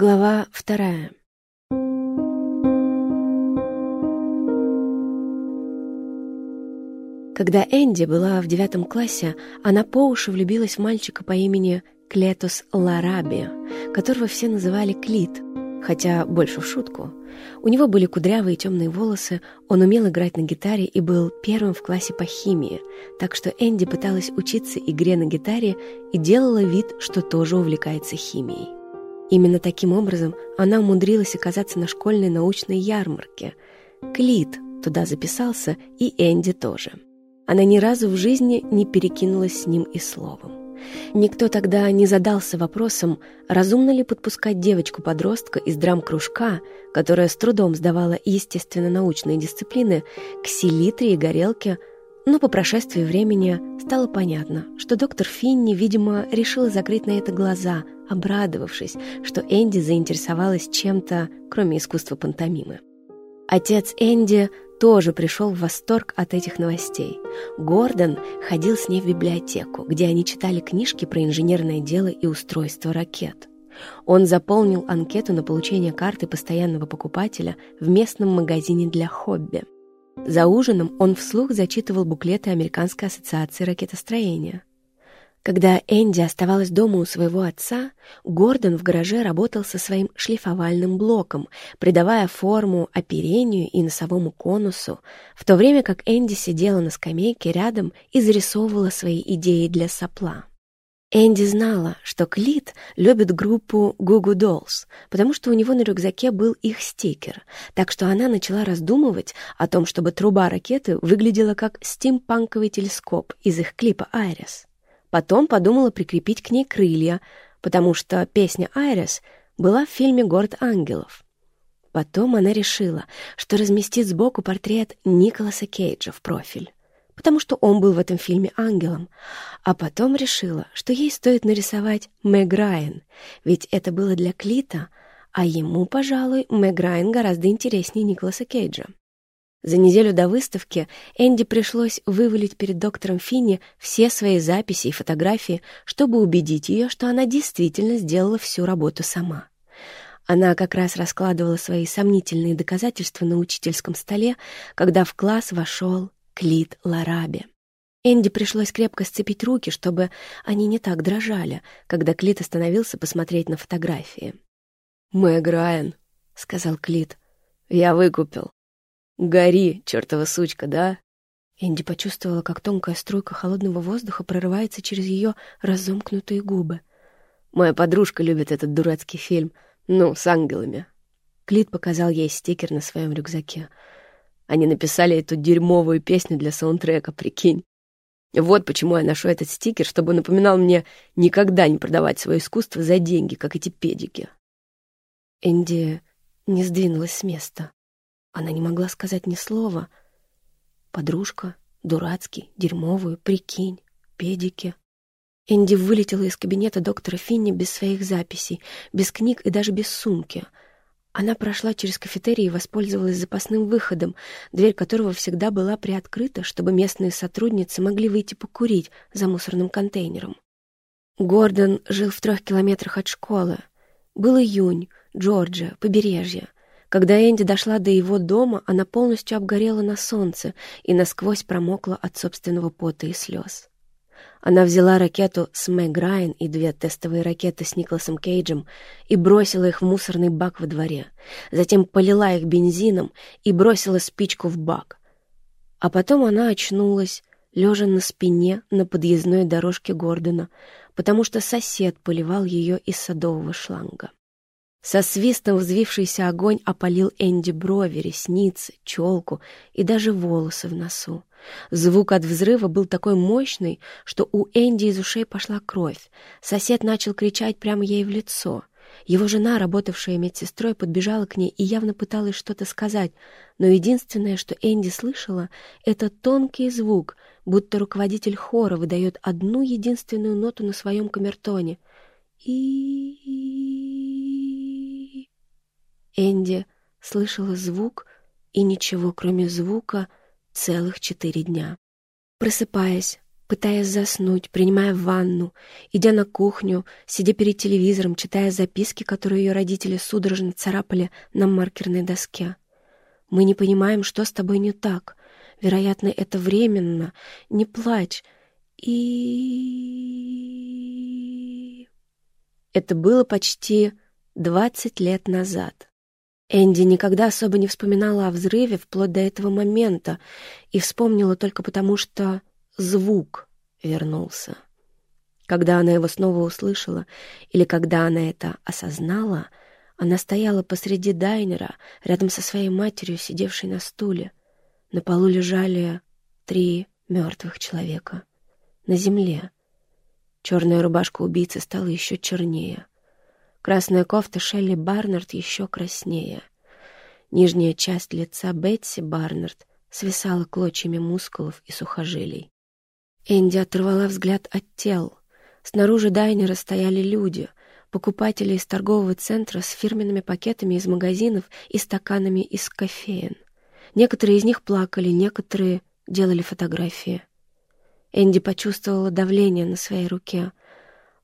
Глава вторая. Когда Энди была в девятом классе, она по уши влюбилась в мальчика по имени Клетус Лараби, которого все называли Клит, хотя больше в шутку. У него были кудрявые темные волосы, он умел играть на гитаре и был первым в классе по химии, так что Энди пыталась учиться игре на гитаре и делала вид, что тоже увлекается химией. Именно таким образом она умудрилась оказаться на школьной научной ярмарке. Клит туда записался, и Энди тоже. Она ни разу в жизни не перекинулась с ним и словом. Никто тогда не задался вопросом, разумно ли подпускать девочку-подростка из драм-кружка, которая с трудом сдавала естественно-научные дисциплины, к селитре и горелке, но по прошествии времени стало понятно, что доктор Финни, видимо, решила закрыть на это глаза, обрадовавшись, что Энди заинтересовалась чем-то, кроме искусства пантомимы. Отец Энди тоже пришел в восторг от этих новостей. Гордон ходил с ней в библиотеку, где они читали книжки про инженерное дело и устройство ракет. Он заполнил анкету на получение карты постоянного покупателя в местном магазине для хобби. За ужином он вслух зачитывал буклеты Американской ассоциации ракетостроения. Когда Энди оставалась дома у своего отца, Гордон в гараже работал со своим шлифовальным блоком, придавая форму оперению и носовому конусу, в то время как Энди сидела на скамейке рядом и зарисовывала свои идеи для сопла. Энди знала, что Клит любит группу Goo Dolls, потому что у него на рюкзаке был их стикер, так что она начала раздумывать о том, чтобы труба ракеты выглядела как стимпанковый телескоп из их клипа «Айрис». Потом подумала прикрепить к ней крылья, потому что песня «Айрис» была в фильме «Город ангелов». Потом она решила, что разместит сбоку портрет Николаса Кейджа в профиль, потому что он был в этом фильме ангелом. А потом решила, что ей стоит нарисовать Мэг Райан, ведь это было для Клита, а ему, пожалуй, Мэг Райан гораздо интереснее Николаса Кейджа. За неделю до выставки Энди пришлось вывалить перед доктором Финни все свои записи и фотографии, чтобы убедить ее, что она действительно сделала всю работу сама. Она как раз раскладывала свои сомнительные доказательства на учительском столе, когда в класс вошел Клит Лараби. Энди пришлось крепко сцепить руки, чтобы они не так дрожали, когда Клит остановился посмотреть на фотографии. «Мэг Райан», — сказал Клит, — «я выкупил. «Гори, чертова сучка, да?» Энди почувствовала, как тонкая струйка холодного воздуха прорывается через ее разомкнутые губы. «Моя подружка любит этот дурацкий фильм. Ну, с ангелами». Клит показал ей стикер на своем рюкзаке. Они написали эту дерьмовую песню для саундтрека, прикинь. Вот почему я ношу этот стикер, чтобы напоминал мне никогда не продавать свое искусство за деньги, как эти педики. Энди не сдвинулась с места. Она не могла сказать ни слова. Подружка, дурацкий, дерьмовую, прикинь, педики. Энди вылетела из кабинета доктора Финни без своих записей, без книг и даже без сумки. Она прошла через кафетерий и воспользовалась запасным выходом, дверь которого всегда была приоткрыта, чтобы местные сотрудницы могли выйти покурить за мусорным контейнером. Гордон жил в трех километрах от школы. Был июнь, Джорджия, побережье — когда Энди дошла до его дома, она полностью обгорела на солнце и насквозь промокла от собственного пота и слез. Она взяла ракету с Мэг Райан и две тестовые ракеты с Николасом Кейджем и бросила их в мусорный бак во дворе. Затем полила их бензином и бросила спичку в бак. А потом она очнулась, лежа на спине на подъездной дорожке Гордона, потому что сосед поливал ее из садового шланга. Со свистом взвившийся огонь опалил Энди брови, ресницы, челку и даже волосы в носу. Звук от взрыва был такой мощный, что у Энди из ушей пошла кровь. Сосед начал кричать прямо ей в лицо. Его жена, работавшая медсестрой, подбежала к ней и явно пыталась что-то сказать, но единственное, что Энди слышала, это тонкий звук, будто руководитель хора выдает одну единственную ноту на своем камертоне. И... Энди слышала звук и ничего, кроме звука, целых четыре дня. Просыпаясь, пытаясь заснуть, принимая ванну, идя на кухню, сидя перед телевизором, читая записки, которые ее родители судорожно царапали на маркерной доске. «Мы не понимаем, что с тобой не так. Вероятно, это временно. Не плачь. И...» Это было почти двадцать лет назад. Энди никогда особо не вспоминала о взрыве вплоть до этого момента и вспомнила только потому, что звук вернулся. Когда она его снова услышала, или когда она это осознала, она стояла посреди дайнера, рядом со своей матерью, сидевшей на стуле. На полу лежали три мертвых человека. На земле. Черная рубашка убийцы стала еще чернее. Красная кофта Шелли Барнард еще краснее. Нижняя часть лица Бетси Барнард свисала клочьями мускулов и сухожилий. Энди оторвала взгляд от тел. Снаружи дайнера стояли люди, покупатели из торгового центра с фирменными пакетами из магазинов и стаканами из кофеин. Некоторые из них плакали, некоторые делали фотографии. Энди почувствовала давление на своей руке.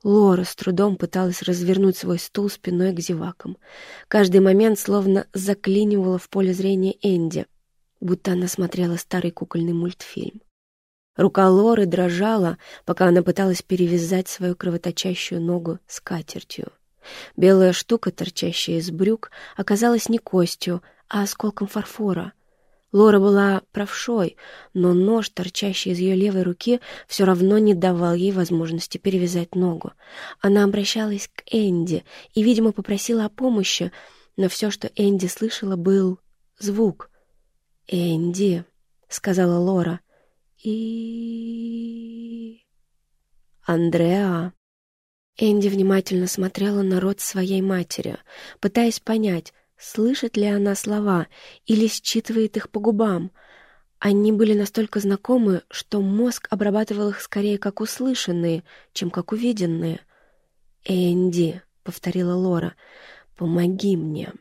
Лора с трудом пыталась развернуть свой стул спиной к зевакам. Каждый момент словно заклинивала в поле зрения Энди, будто она смотрела старый кукольный мультфильм. Рука Лоры дрожала, пока она пыталась перевязать свою кровоточащую ногу скатертью. Белая штука, торчащая из брюк, оказалась не костью, а осколком фарфора — Лора была правшой, но нож, торчащий из ее левой руки, все равно не давал ей возможности перевязать ногу. Она обращалась к Энди и, видимо, попросила о помощи, но все, что Энди слышала, был звук. «Энди», — сказала Лора, — «и...» «Андреа». Энди внимательно смотрела на рот своей матери, пытаясь понять, Слышит ли она слова или считывает их по губам? Они были настолько знакомы, что мозг обрабатывал их скорее как услышанные, чем как увиденные. «Энди», — повторила Лора, — «помоги мне».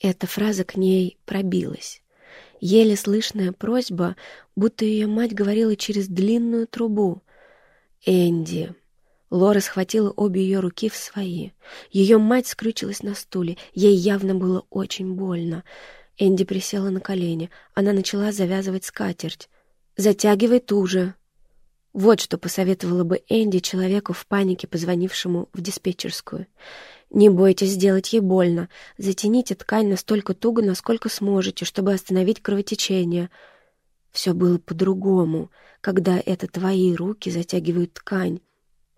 Эта фраза к ней пробилась. Еле слышная просьба, будто ее мать говорила через длинную трубу. «Энди», Лора схватила обе ее руки в свои. Ее мать скрючилась на стуле. Ей явно было очень больно. Энди присела на колени. Она начала завязывать скатерть. «Затягивай туже». Вот что посоветовала бы Энди человеку в панике, позвонившему в диспетчерскую. «Не бойтесь сделать ей больно. Затяните ткань настолько туго, насколько сможете, чтобы остановить кровотечение». Все было по-другому, когда это твои руки затягивают ткань.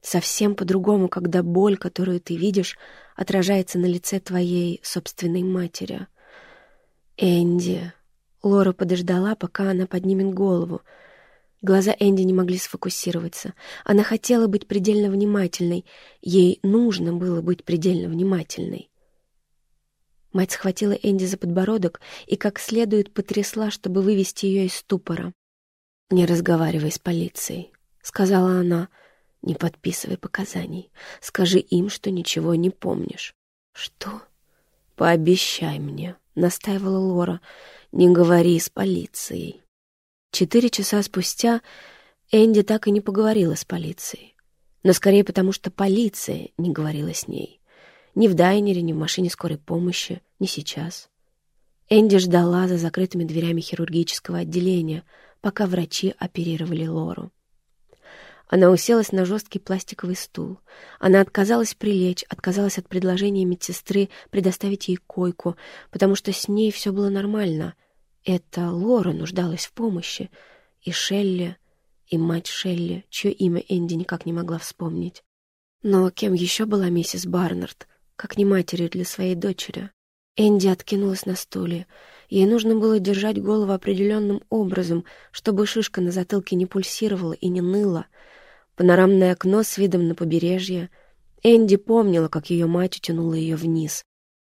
Совсем по-другому, когда боль, которую ты видишь, отражается на лице твоей собственной матери. Энди. Лора подождала, пока она поднимет голову. Глаза Энди не могли сфокусироваться. Она хотела быть предельно внимательной. Ей нужно было быть предельно внимательной. Мать схватила Энди за подбородок и как следует потрясла, чтобы вывести ее из ступора. «Не разговаривай с полицией», — сказала она, — не подписывай показаний. Скажи им, что ничего не помнишь. Что? Пообещай мне, настаивала Лора. Не говори с полицией. Четыре часа спустя Энди так и не поговорила с полицией. Но скорее потому, что полиция не говорила с ней. Ни в дайнере, ни в машине скорой помощи, ни сейчас. Энди ждала за закрытыми дверями хирургического отделения, пока врачи оперировали Лору. Она уселась на жесткий пластиковый стул. Она отказалась прилечь, отказалась от предложения медсестры предоставить ей койку, потому что с ней все было нормально. Это Лора нуждалась в помощи. И Шелли, и мать Шелли, чье имя Энди никак не могла вспомнить. Но кем еще была миссис Барнард, как не матерью для своей дочери? Энди откинулась на стуле. Ей нужно было держать голову определенным образом, чтобы шишка на затылке не пульсировала и не ныла — Панорамное окно с видом на побережье. Энди помнила, как ее мать утянула ее вниз.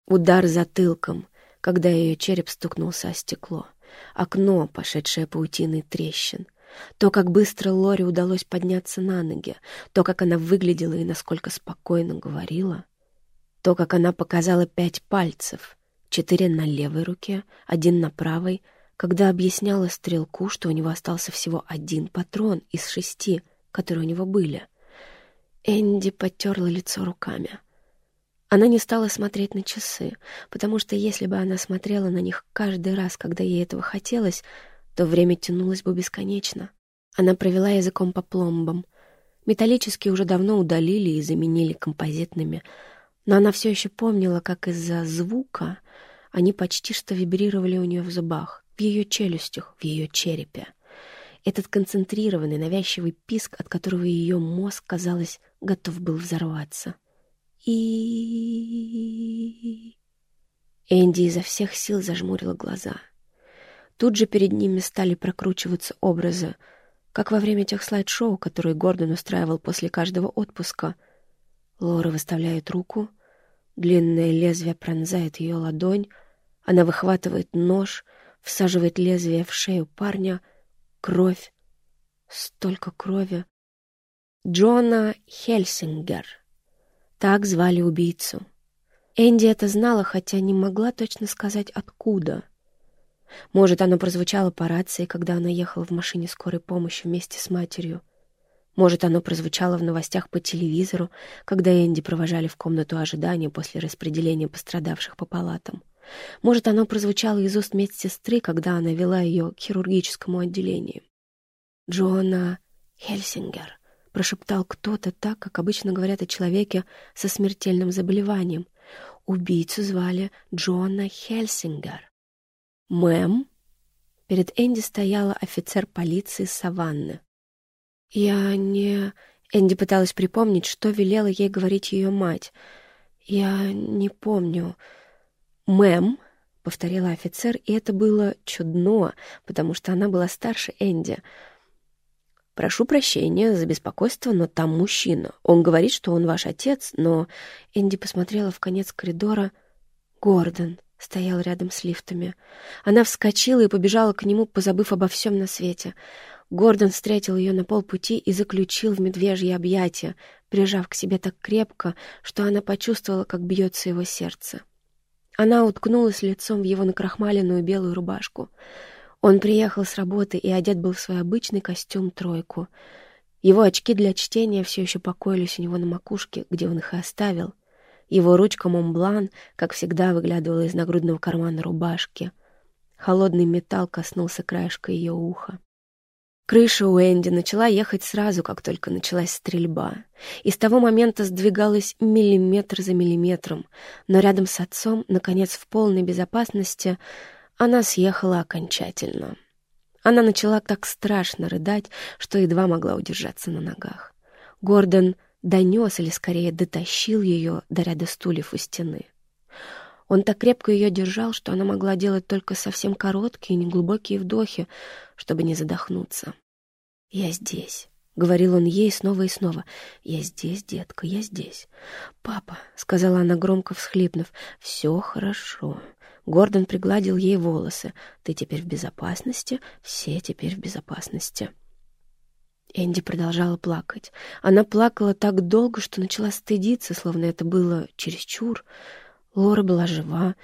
Удар затылком, когда ее череп стукнулся о стекло. Окно, пошедшее паутиной трещин. То, как быстро Лори удалось подняться на ноги, то, как она выглядела и насколько спокойно говорила, то, как она показала пять пальцев, четыре на левой руке, один на правой, когда объясняла стрелку, что у него остался всего один патрон из шести — которые у него были. Энди потерла лицо руками. Она не стала смотреть на часы, потому что если бы она смотрела на них каждый раз, когда ей этого хотелось, то время тянулось бы бесконечно. Она провела языком по пломбам. Металлические уже давно удалили и заменили композитными, но она все еще помнила, как из-за звука они почти что вибрировали у нее в зубах, в ее челюстях, в ее черепе. Этот концентрированный, навязчивый писк, от которого ее мозг, казалось, готов был взорваться. И... Энди изо всех сил зажмурила глаза. Тут же перед ними стали прокручиваться образы, как во время тех слайд-шоу, которые Гордон устраивал после каждого отпуска. Лора выставляет руку, длинное лезвие пронзает ее ладонь, она выхватывает нож, всаживает лезвие в шею парня, кровь, столько крови. Джона Хельсингер. Так звали убийцу. Энди это знала, хотя не могла точно сказать, откуда — может, оно прозвучало по рации, когда она ехала в машине скорой помощи вместе с матерью. Может, оно прозвучало в новостях по телевизору, когда Энди провожали в комнату ожидания после распределения пострадавших по палатам. Может, оно прозвучало из уст медсестры, когда она вела ее к хирургическому отделению. «Джоанна Хельсингер», — прошептал кто-то так, как обычно говорят о человеке со смертельным заболеванием. Убийцу звали Джоанна Хельсингер. «Мэм?» Перед Энди стояла офицер полиции Саванны. «Я не...» Энди пыталась припомнить, что велела ей говорить ее мать. «Я не помню...» «Мэм?» — повторила офицер, и это было чудно, потому что она была старше Энди. «Прошу прощения за беспокойство, но там мужчина. Он говорит, что он ваш отец, но...» Энди посмотрела в конец коридора. «Гордон», стоял рядом с лифтами. Она вскочила и побежала к нему, позабыв обо всем на свете. Гордон встретил ее на полпути и заключил в медвежье объятия, прижав к себе так крепко, что она почувствовала, как бьется его сердце. Она уткнулась лицом в его накрахмаленную белую рубашку. Он приехал с работы и одет был в свой обычный костюм-тройку. Его очки для чтения все еще покоились у него на макушке, где он их и оставил — его ручка Монблан, как всегда, выглядывала из нагрудного кармана рубашки. Холодный металл коснулся краешка ее уха. Крыша у Энди начала ехать сразу, как только началась стрельба. И с того момента сдвигалась миллиметр за миллиметром, но рядом с отцом, наконец, в полной безопасности, она съехала окончательно. Она начала так страшно рыдать, что едва могла удержаться на ногах. Гордон донес или, скорее, дотащил ее до ряда стульев у стены. Он так крепко ее держал, что она могла делать только совсем короткие, неглубокие вдохи, чтобы не задохнуться. «Я здесь», — говорил он ей снова и снова. «Я здесь, детка, я здесь». «Папа», — сказала она, громко всхлипнув, — «все хорошо». Гордон пригладил ей волосы. «Ты теперь в безопасности, все теперь в безопасности». Энди продолжала плакать. Она плакала так долго, что начала стыдиться, словно это было чересчур. Лора была жива.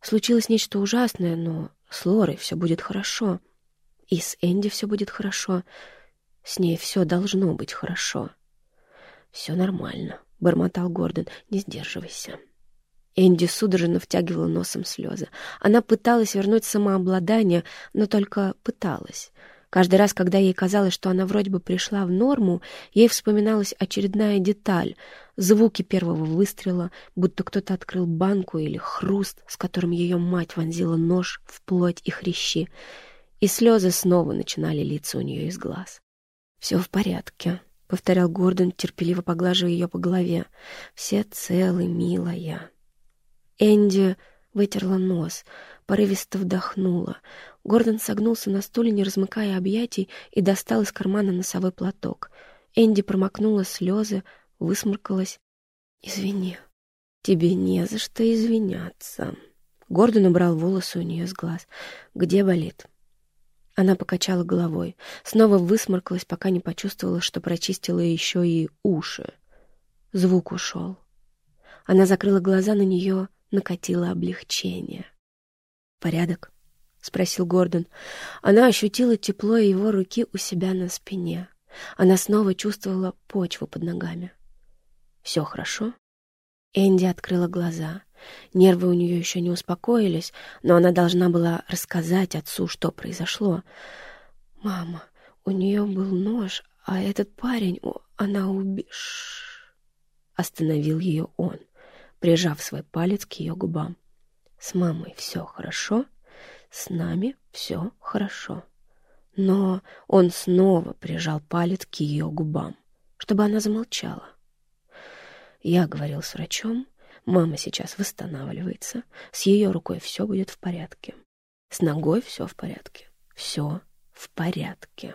Случилось нечто ужасное, но с Лорой все будет хорошо. И с Энди все будет хорошо. С ней все должно быть хорошо. «Все нормально», — бормотал Гордон. «Не сдерживайся». Энди судорожно втягивала носом слезы. Она пыталась вернуть самообладание, но только пыталась — Каждый раз, когда ей казалось, что она вроде бы пришла в норму, ей вспоминалась очередная деталь — звуки первого выстрела, будто кто-то открыл банку или хруст, с которым ее мать вонзила нож в плоть и хрящи, и слезы снова начинали литься у нее из глаз. «Все в порядке», — повторял Гордон, терпеливо поглаживая ее по голове. «Все целы, милая». Энди вытерла нос, порывисто вдохнула. Гордон согнулся на стуле, не размыкая объятий, и достал из кармана носовой платок. Энди промокнула слезы, высморкалась. «Извини, тебе не за что извиняться». Гордон убрал волосы у нее с глаз. «Где болит?» Она покачала головой, снова высморкалась, пока не почувствовала, что прочистила еще и уши. Звук ушел. Она закрыла глаза, на нее накатило облегчение. «Порядок?» — спросил Гордон. Она ощутила тепло его руки у себя на спине. Она снова чувствовала почву под ногами. «Все хорошо?» Энди открыла глаза. Нервы у нее еще не успокоились, но она должна была рассказать отцу, что произошло. «Мама, у нее был нож, а этот парень, она убишь...» Остановил ее он, прижав свой палец к ее губам. «С мамой все хорошо, с нами все хорошо». Но он снова прижал палец к ее губам, чтобы она замолчала. Я говорил с врачом, мама сейчас восстанавливается, с ее рукой все будет в порядке. С ногой все в порядке. Все в порядке.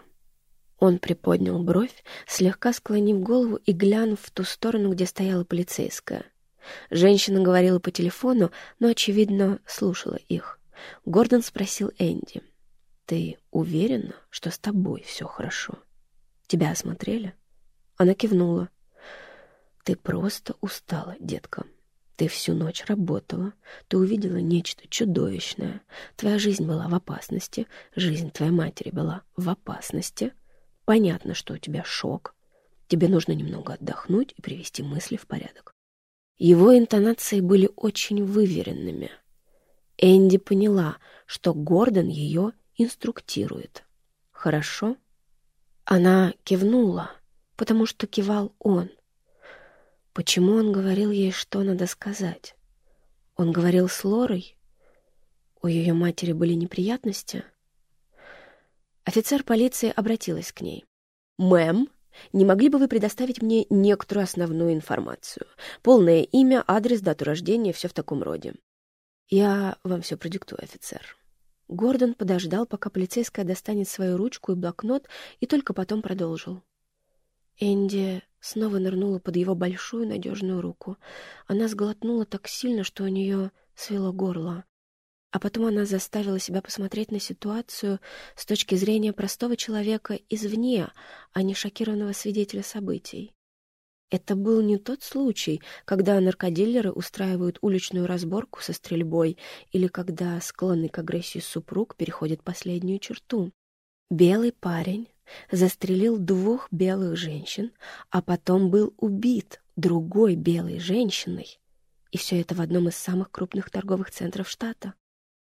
Он приподнял бровь, слегка склонив голову и глянув в ту сторону, где стояла полицейская. Женщина говорила по телефону, но, очевидно, слушала их. Гордон спросил Энди — «Ты уверена, что с тобой все хорошо? Тебя осмотрели?» Она кивнула. «Ты просто устала, детка. Ты всю ночь работала, ты увидела нечто чудовищное. Твоя жизнь была в опасности, жизнь твоей матери была в опасности. Понятно, что у тебя шок. Тебе нужно немного отдохнуть и привести мысли в порядок». Его интонации были очень выверенными. Энди поняла, что Гордон ее инструктирует. Хорошо? Она кивнула, потому что кивал он. Почему он говорил ей, что надо сказать? Он говорил с Лорой? У ее матери были неприятности? Офицер полиции обратилась к ней. «Мэм, не могли бы вы предоставить мне некоторую основную информацию? Полное имя, адрес, дату рождения, все в таком роде». «Я вам все продиктую, офицер». Гордон подождал, пока полицейская достанет свою ручку и блокнот, и только потом продолжил. Энди снова нырнула под его большую надежную руку. Она сглотнула так сильно, что у нее свело горло. А потом она заставила себя посмотреть на ситуацию с точки зрения простого человека извне, а не шокированного свидетеля событий. Это был не тот случай, когда наркодилеры устраивают уличную разборку со стрельбой или когда склонный к агрессии супруг переходит последнюю черту. Белый парень застрелил двух белых женщин, а потом был убит другой белой женщиной. И все это в одном из самых крупных торговых центров штата.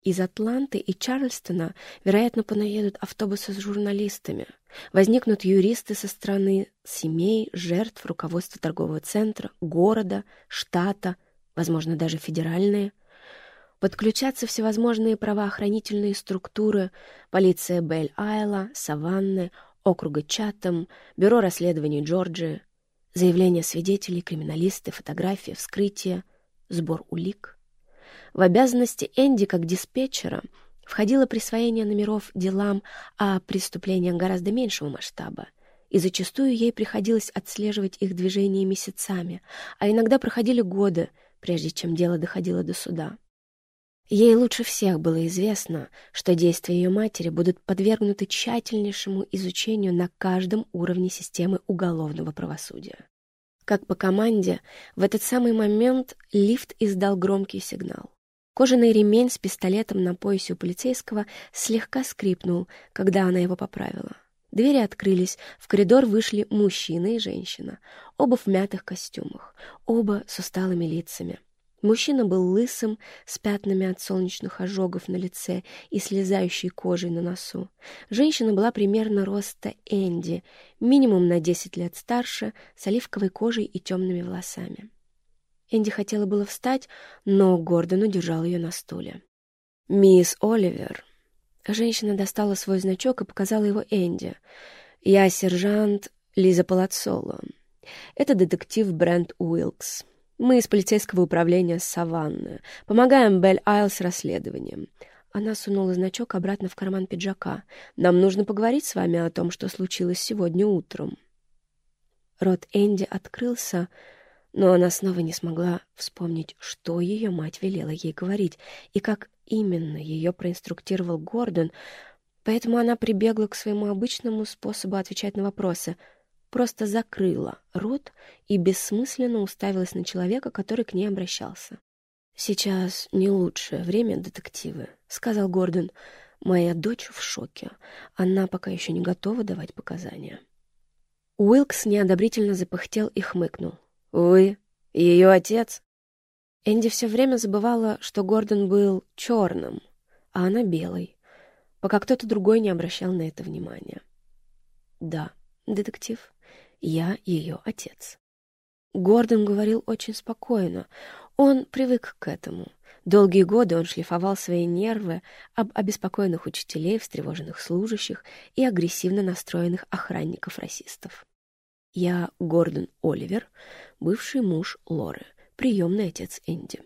Из Атланты и Чарльстона, вероятно, понаедут автобусы с журналистами. Возникнут юристы со стороны семей, жертв, руководства торгового центра, города, штата, возможно, даже федеральные. Подключатся всевозможные правоохранительные структуры, полиция Бель-Айла, Саванны, округа Чатам, бюро расследований Джорджии, заявления свидетелей, криминалисты, фотографии, вскрытия, сбор улик — в обязанности Энди как диспетчера входило присвоение номеров делам о преступлениях гораздо меньшего масштаба, и зачастую ей приходилось отслеживать их движение месяцами, а иногда проходили годы, прежде чем дело доходило до суда. Ей лучше всех было известно, что действия ее матери будут подвергнуты тщательнейшему изучению на каждом уровне системы уголовного правосудия. Как по команде, в этот самый момент лифт издал громкий сигнал. Кожаный ремень с пистолетом на поясе у полицейского слегка скрипнул, когда она его поправила. Двери открылись, в коридор вышли мужчина и женщина, оба в мятых костюмах, оба с усталыми лицами. Мужчина был лысым, с пятнами от солнечных ожогов на лице и слезающей кожей на носу. Женщина была примерно роста Энди, минимум на 10 лет старше, с оливковой кожей и темными волосами. Энди хотела было встать, но Гордон удержал ее на стуле. «Мисс Оливер». Женщина достала свой значок и показала его Энди. «Я сержант Лиза Палацоло. Это детектив Брент Уилкс». Мы из полицейского управления Саванны. Помогаем Белль Айл с расследованием. Она сунула значок обратно в карман пиджака. Нам нужно поговорить с вами о том, что случилось сегодня утром. Рот Энди открылся, но она снова не смогла вспомнить, что ее мать велела ей говорить и как именно ее проинструктировал Гордон, поэтому она прибегла к своему обычному способу отвечать на вопросы — просто закрыла рот и бессмысленно уставилась на человека, который к ней обращался. «Сейчас не лучшее время, детективы», — сказал Гордон. «Моя дочь в шоке. Она пока еще не готова давать показания». Уилкс неодобрительно запыхтел и хмыкнул. «Вы? Ее отец?» Энди все время забывала, что Гордон был черным, а она белой, пока кто-то другой не обращал на это внимания. «Да, детектив, я ее отец». Гордон говорил очень спокойно. Он привык к этому. Долгие годы он шлифовал свои нервы об обеспокоенных учителей, встревоженных служащих и агрессивно настроенных охранников-расистов. Я Гордон Оливер, бывший муж Лоры, приемный отец Энди.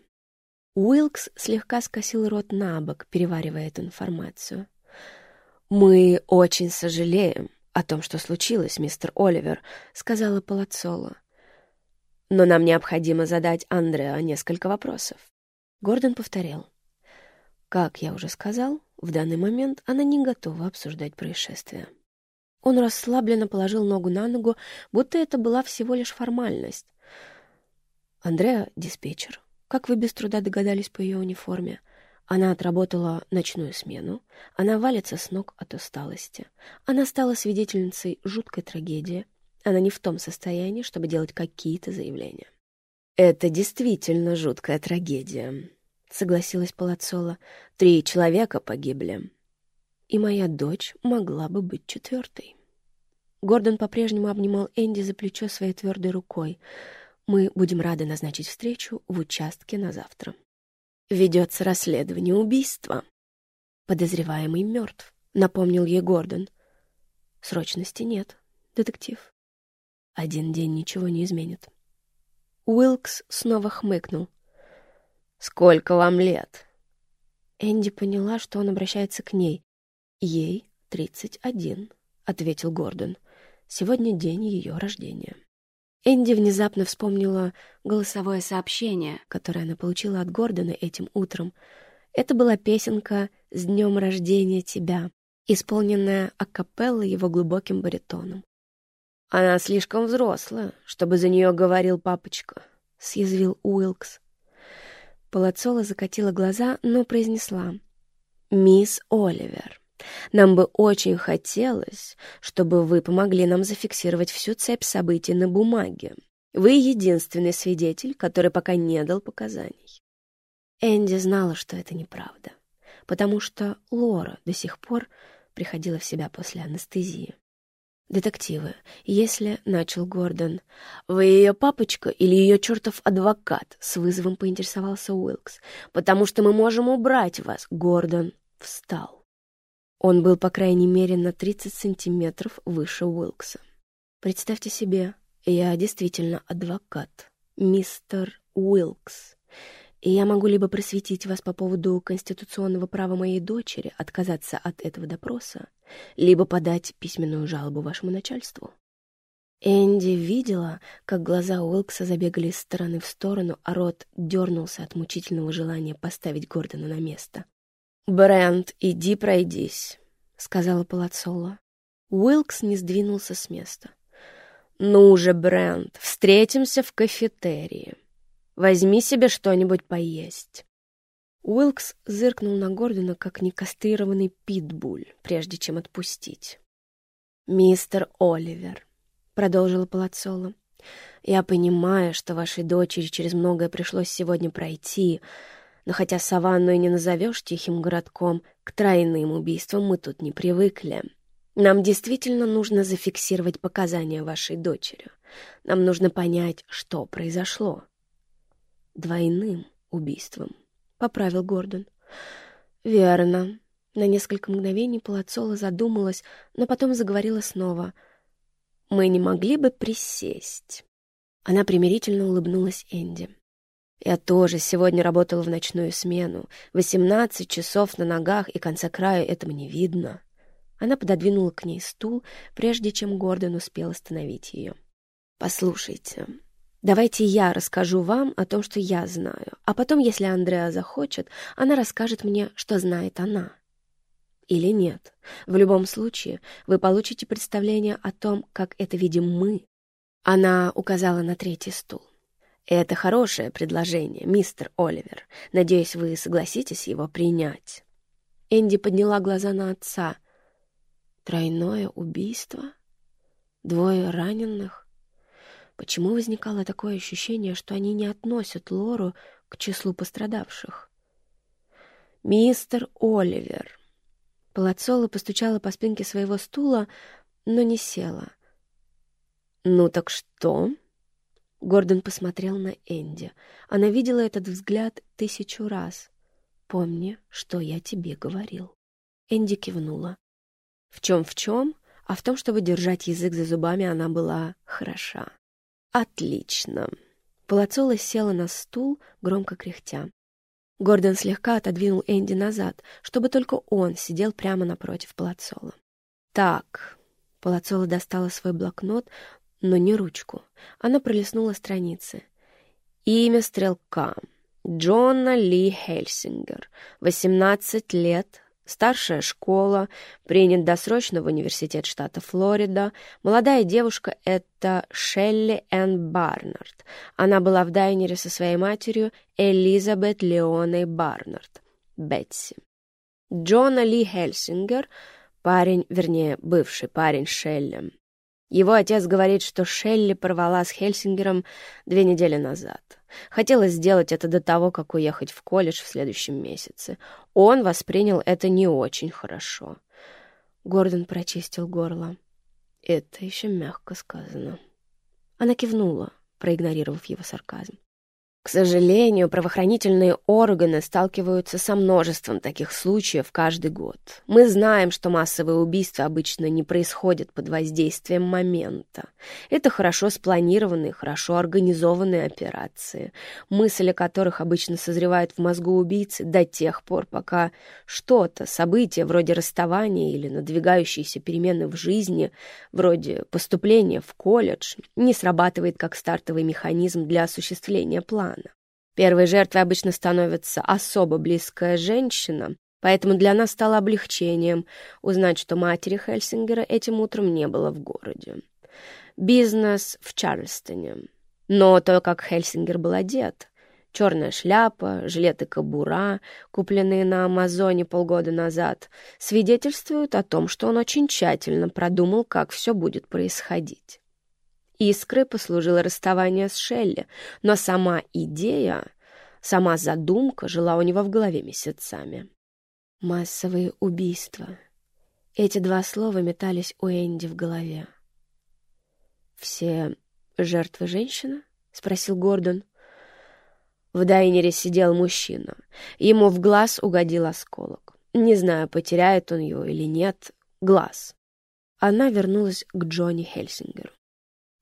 Уилкс слегка скосил рот на бок, переваривая эту информацию. «Мы очень сожалеем о том, что случилось, мистер Оливер», — сказала Палацоло. «Но нам необходимо задать Андреа несколько вопросов». Гордон повторял. Как я уже сказал, в данный момент она не готова обсуждать происшествие. Он расслабленно положил ногу на ногу, будто это была всего лишь формальность. Андреа — диспетчер. Как вы без труда догадались по ее униформе? Она отработала ночную смену. Она валится с ног от усталости. Она стала свидетельницей жуткой трагедии. Она не в том состоянии, чтобы делать какие-то заявления. «Это действительно жуткая трагедия», — согласилась Палацола. «Три человека погибли. И моя дочь могла бы быть четвертой». Гордон по-прежнему обнимал Энди за плечо своей твердой рукой. «Мы будем рады назначить встречу в участке на завтра». «Ведется расследование убийства». «Подозреваемый мертв», — напомнил ей Гордон. «Срочности нет, детектив. Один день ничего не изменит». Уилкс снова хмыкнул. «Сколько вам лет?» Энди поняла, что он обращается к ней. «Ей тридцать один», — ответил Гордон. «Сегодня день ее рождения». Энди внезапно вспомнила голосовое сообщение, которое она получила от Гордона этим утром. Это была песенка «С днем рождения тебя», исполненная акапеллой его глубоким баритоном. «Она слишком взрослая, чтобы за нее говорил папочка», — съязвил Уилкс. Палацола закатила глаза, но произнесла. «Мисс Оливер, нам бы очень хотелось, чтобы вы помогли нам зафиксировать всю цепь событий на бумаге. Вы единственный свидетель, который пока не дал показаний». Энди знала, что это неправда, потому что Лора до сих пор приходила в себя после анестезии. «Детективы, если...» — начал Гордон. «Вы ее папочка или ее чертов адвокат?» — с вызовом поинтересовался Уилкс. «Потому что мы можем убрать вас!» Гордон встал. Он был, по крайней мере, на 30 сантиметров выше Уилкса. «Представьте себе, я действительно адвокат, мистер Уилкс и я могу либо просветить вас по поводу конституционного права моей дочери отказаться от этого допроса, либо подать письменную жалобу вашему начальству. Энди видела, как глаза Уилкса забегали из стороны в сторону, а рот дернулся от мучительного желания поставить Гордона на место. «Брент, иди пройдись», — сказала Палацоло. Уилкс не сдвинулся с места. «Ну же, Брент, встретимся в кафетерии». Возьми себе что-нибудь поесть». Уилкс зыркнул на Гордона, как некастрированный питбуль, прежде чем отпустить. «Мистер Оливер», — продолжила Палацоло, — «я понимаю, что вашей дочери через многое пришлось сегодня пройти, но хотя Саванну и не назовешь тихим городком, к тройным убийствам мы тут не привыкли. Нам действительно нужно зафиксировать показания вашей дочери. Нам нужно понять, что произошло» двойным убийством, — поправил Гордон. — Верно. На несколько мгновений Палацола задумалась, но потом заговорила снова. — Мы не могли бы присесть? Она примирительно улыбнулась Энди. Я тоже сегодня работала в ночную смену. Восемнадцать часов на ногах, и конца края этому не видно. Она пододвинула к ней стул, прежде чем Гордон успел остановить ее. «Послушайте, Давайте я расскажу вам о том, что я знаю, а потом, если Андреа захочет, она расскажет мне, что знает она. Или нет. В любом случае, вы получите представление о том, как это видим мы. Она указала на третий стул. Это хорошее предложение, мистер Оливер. Надеюсь, вы согласитесь его принять. Энди подняла глаза на отца. Тройное убийство? Двое раненых? Почему возникало такое ощущение, что они не относят Лору к числу пострадавших? «Мистер Оливер!» Палацола постучала по спинке своего стула, но не села. «Ну так что?» Гордон посмотрел на Энди. Она видела этот взгляд тысячу раз. «Помни, что я тебе говорил». Энди кивнула. В чем-в чем, а в том, чтобы держать язык за зубами, она была хороша. «Отлично!» Палацола села на стул, громко кряхтя. Гордон слегка отодвинул Энди назад, чтобы только он сидел прямо напротив Палацола. «Так...» Палацола достала свой блокнот, но не ручку. Она пролистнула страницы. Имя стрелка. Джона Ли Хельсингер. 18 лет. Старшая школа. Принят досрочно в университет штата Флорида. Молодая девушка — это Шелли Энн Барнард. Она была в Дайнере со своей матерью Элизабет Леоной Барнард. Бетси. Джона Ли Хельсингер — парень, вернее, бывший парень Шелли. Его отец говорит, что Шелли порвала с Хельсингером две недели назад. Хотела сделать это до того, как уехать в колледж в следующем месяце. Он воспринял это не очень хорошо. Гордон прочистил горло. Это еще мягко сказано. Она кивнула, проигнорировав его сарказм. К сожалению, правоохранительные органы сталкиваются со множеством таких случаев каждый год. Мы знаем, что массовые убийства обычно не происходят под воздействием момента. Это хорошо спланированные, хорошо организованные операции, мысль о которых обычно созревает в мозгу убийцы до тех пор, пока что-то, событие вроде расставания или надвигающиеся перемены в жизни, вроде поступления в колледж, не срабатывает как стартовый механизм для осуществления плана. Первой жертвой обычно становится особо близкая женщина, поэтому для нас стало облегчением узнать, что матери Хельсингера этим утром не было в городе. Бизнес в Чарльстоне. Но то, как Хельсингер был одет, черная шляпа, жилет и кобура, купленные на Амазоне полгода назад, свидетельствуют о том, что он очень тщательно продумал, как все будет происходить. Искрой послужило расставание с Шелли, но сама идея, сама задумка жила у него в голове месяцами. Массовые убийства. Эти два слова метались у Энди в голове. «Все жертвы женщина?» — спросил Гордон. В дайнере сидел мужчина. Ему в глаз угодил осколок. Не знаю, потеряет он его или нет. Глаз. Она вернулась к Джонни Хельсингеру.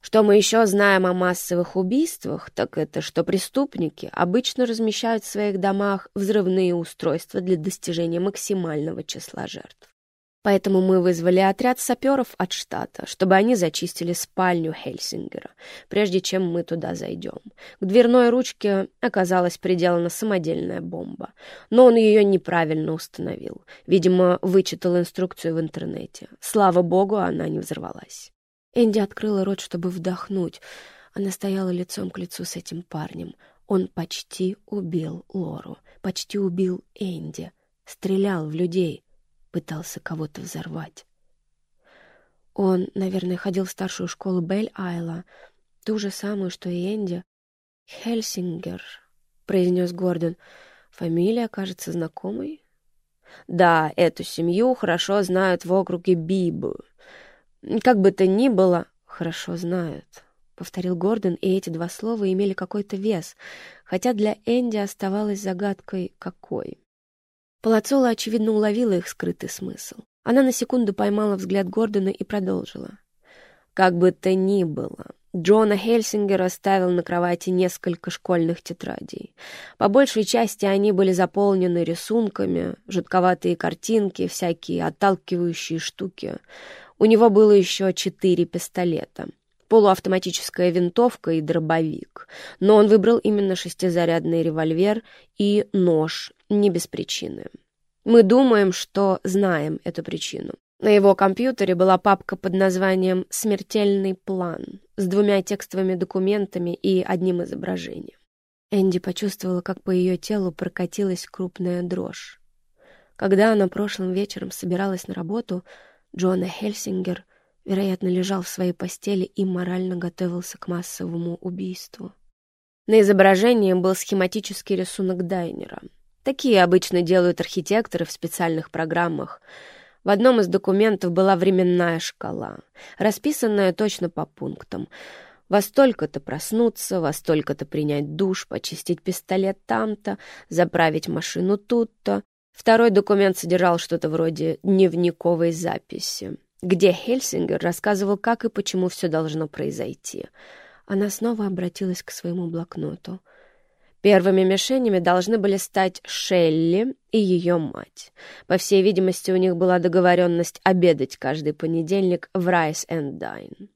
Что мы еще знаем о массовых убийствах, так это, что преступники обычно размещают в своих домах взрывные устройства для достижения максимального числа жертв. Поэтому мы вызвали отряд саперов от штата, чтобы они зачистили спальню Хельсингера, прежде чем мы туда зайдем. К дверной ручке оказалась приделана самодельная бомба, но он ее неправильно установил. Видимо, вычитал инструкцию в интернете. Слава богу, она не взорвалась. Энди открыла рот, чтобы вдохнуть. Она стояла лицом к лицу с этим парнем. Он почти убил Лору, почти убил Энди, стрелял в людей, пытался кого-то взорвать. Он, наверное, ходил в старшую школу Бель-Айла, ту же самую, что и Энди. «Хельсингер», — произнес Гордон. «Фамилия кажется знакомой». «Да, эту семью хорошо знают в округе Бибу. Как бы то ни было, хорошо знают. — повторил Гордон, и эти два слова имели какой-то вес, хотя для Энди оставалось загадкой какой. Палацола, очевидно, уловила их скрытый смысл. Она на секунду поймала взгляд Гордона и продолжила. Как бы то ни было, Джона Хельсингер оставил на кровати несколько школьных тетрадей. По большей части они были заполнены рисунками, жутковатые картинки, всякие отталкивающие штуки. У него было еще четыре пистолета, полуавтоматическая винтовка и дробовик. Но он выбрал именно шестизарядный револьвер и нож, не без причины. Мы думаем, что знаем эту причину. На его компьютере была папка под названием «Смертельный план» с двумя текстовыми документами и одним изображением. Энди почувствовала, как по ее телу прокатилась крупная дрожь. Когда она прошлым вечером собиралась на работу, Джона Хельсингер вероятно, лежал в своей постели и морально готовился к массовому убийству. На изображении был схематический рисунок Дайнера. Такие обычно делают архитекторы в специальных программах. В одном из документов была временная шкала, расписанная точно по пунктам. Во столько-то проснуться, во столько-то принять душ, почистить пистолет там-то, заправить машину тут-то. Второй документ содержал что-то вроде дневниковой записи, где Хельсингер рассказывал, как и почему все должно произойти — она снова обратилась к своему блокноту. Первыми мишенями должны были стать Шелли и ее мать. По всей видимости, у них была договоренность обедать каждый понедельник в Райс энд Дайн.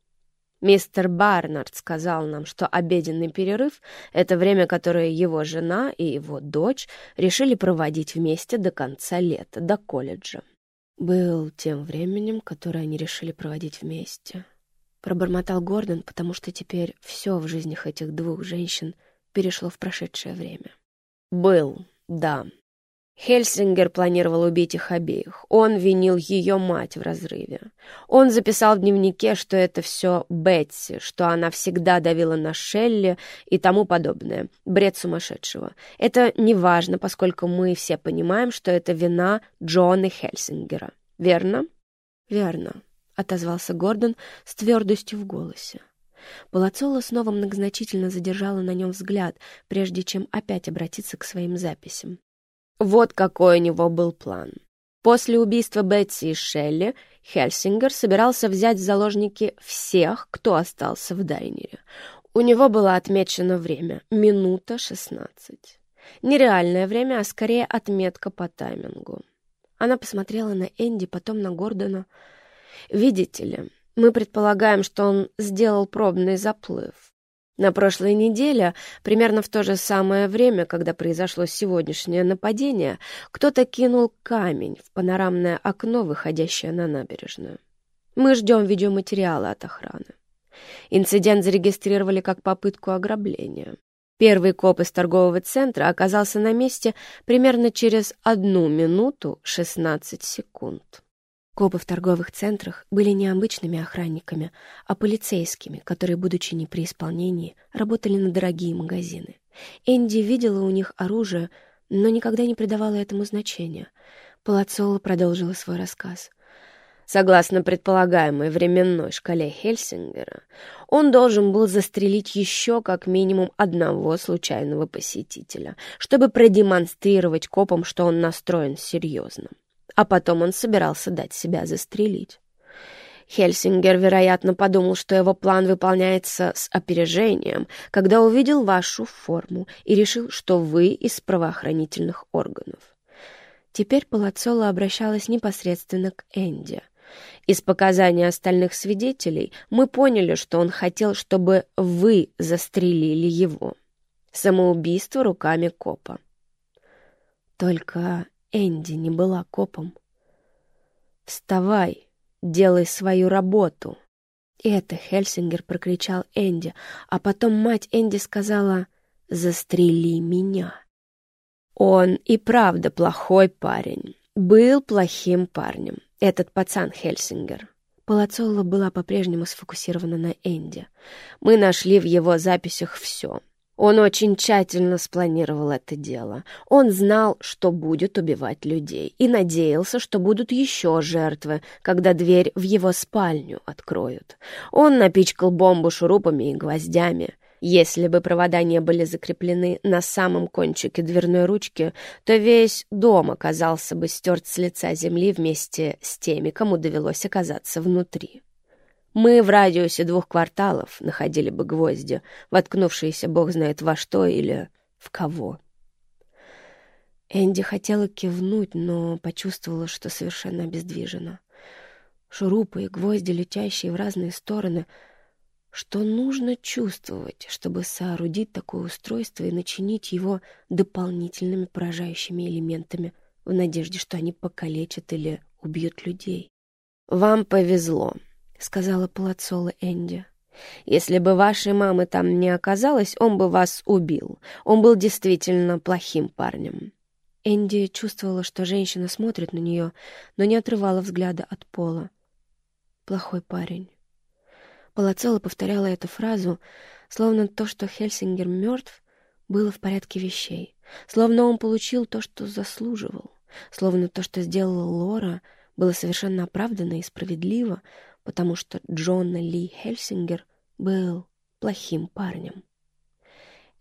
Мистер Барнард сказал нам, что обеденный перерыв — это время, которое его жена и его дочь решили проводить вместе до конца лета, до колледжа. Был тем временем, которое они решили проводить вместе. Пробормотал Гордон, потому что теперь все в жизнях этих двух женщин перешло в прошедшее время. «Был, да. Хельсингер планировал убить их обеих. Он винил ее мать в разрыве. Он записал в дневнике, что это все Бетси, что она всегда давила на Шелли и тому подобное. Бред сумасшедшего. Это не важно, поскольку мы все понимаем, что это вина Джона Хельсингера. Верно?» «Верно», — отозвался Гордон с твердостью в голосе. Палацола снова многозначительно задержала на нем взгляд, прежде чем опять обратиться к своим записям. Вот какой у него был план. После убийства Бетси и Шелли Хельсингер собирался взять в заложники всех, кто остался в Дайнере. У него было отмечено время — минута шестнадцать. Нереальное время, а скорее отметка по таймингу. Она посмотрела на Энди, потом на Гордона — Видите ли, мы предполагаем, что он сделал пробный заплыв. На прошлой неделе, примерно в то же самое время, когда произошло сегодняшнее нападение, кто-то кинул камень в панорамное окно, выходящее на набережную. Мы ждем видеоматериала от охраны. Инцидент зарегистрировали как попытку ограбления. Первый коп из торгового центра оказался на месте примерно через одну минуту 16 секунд. Копы в торговых центрах были не обычными охранниками, а полицейскими, которые, будучи не при исполнении, работали на дорогие магазины. Энди видела у них оружие, но никогда не придавала этому значения. Палацоло продолжила свой рассказ. Согласно предполагаемой временной шкале Хельсингера, он должен был застрелить еще как минимум одного случайного посетителя, чтобы продемонстрировать копам, что он настроен серьезно а потом он собирался дать себя застрелить. Хельсингер, вероятно, подумал, что его план выполняется с опережением, когда увидел вашу форму и решил, что вы из правоохранительных органов. Теперь Палацоло обращалась непосредственно к Энди. Из показаний остальных свидетелей мы поняли, что он хотел, чтобы вы застрелили его. Самоубийство руками копа. Только Энди не была копом. «Вставай, делай свою работу!» Это Хельсингер прокричал Энди, а потом мать Энди сказала «Застрели меня». Он и правда плохой парень. Был плохим парнем, этот пацан Хельсингер. Палацолла была по-прежнему сфокусирована на Энди. Мы нашли в его записях все — он очень тщательно спланировал это дело. Он знал, что будет убивать людей, и надеялся, что будут еще жертвы, когда дверь в его спальню откроют. Он напичкал бомбу шурупами и гвоздями. Если бы провода не были закреплены на самом кончике дверной ручки, то весь дом оказался бы стерт с лица земли вместе с теми, кому довелось оказаться внутри. Мы в радиусе двух кварталов находили бы гвозди, воткнувшиеся бог знает во что или в кого. Энди хотела кивнуть, но почувствовала, что совершенно обездвижена. Шурупы и гвозди, летящие в разные стороны. Что нужно чувствовать, чтобы соорудить такое устройство и начинить его дополнительными поражающими элементами в надежде, что они покалечат или убьют людей? «Вам повезло», — сказала Палацола Энди. «Если бы вашей мамы там не оказалось, он бы вас убил. Он был действительно плохим парнем». Энди чувствовала, что женщина смотрит на нее, но не отрывала взгляда от пола. плохой парень. Палацелла повторяла эту фразу, словно то, что Хельсингер мертв, было в порядке вещей, словно он получил то, что заслуживал, словно то, что сделала Лора, было совершенно оправданно и справедливо, потому что Джона Ли Хельсингер был плохим парнем.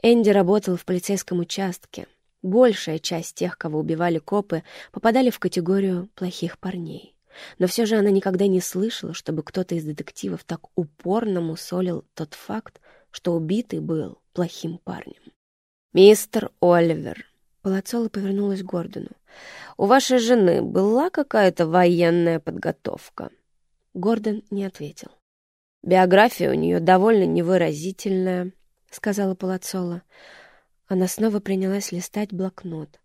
Энди работал в полицейском участке. Большая часть тех, кого убивали копы, попадали в категорию плохих парней. Но все же она никогда не слышала, чтобы кто-то из детективов так упорно мусолил тот факт, что убитый был плохим парнем. «Мистер Оливер», — Палацола повернулась к Гордону, — «у вашей жены была какая-то военная подготовка?» Гордон не ответил. «Биография у нее довольно невыразительная», — сказала Палацола. Она снова принялась листать блокнот.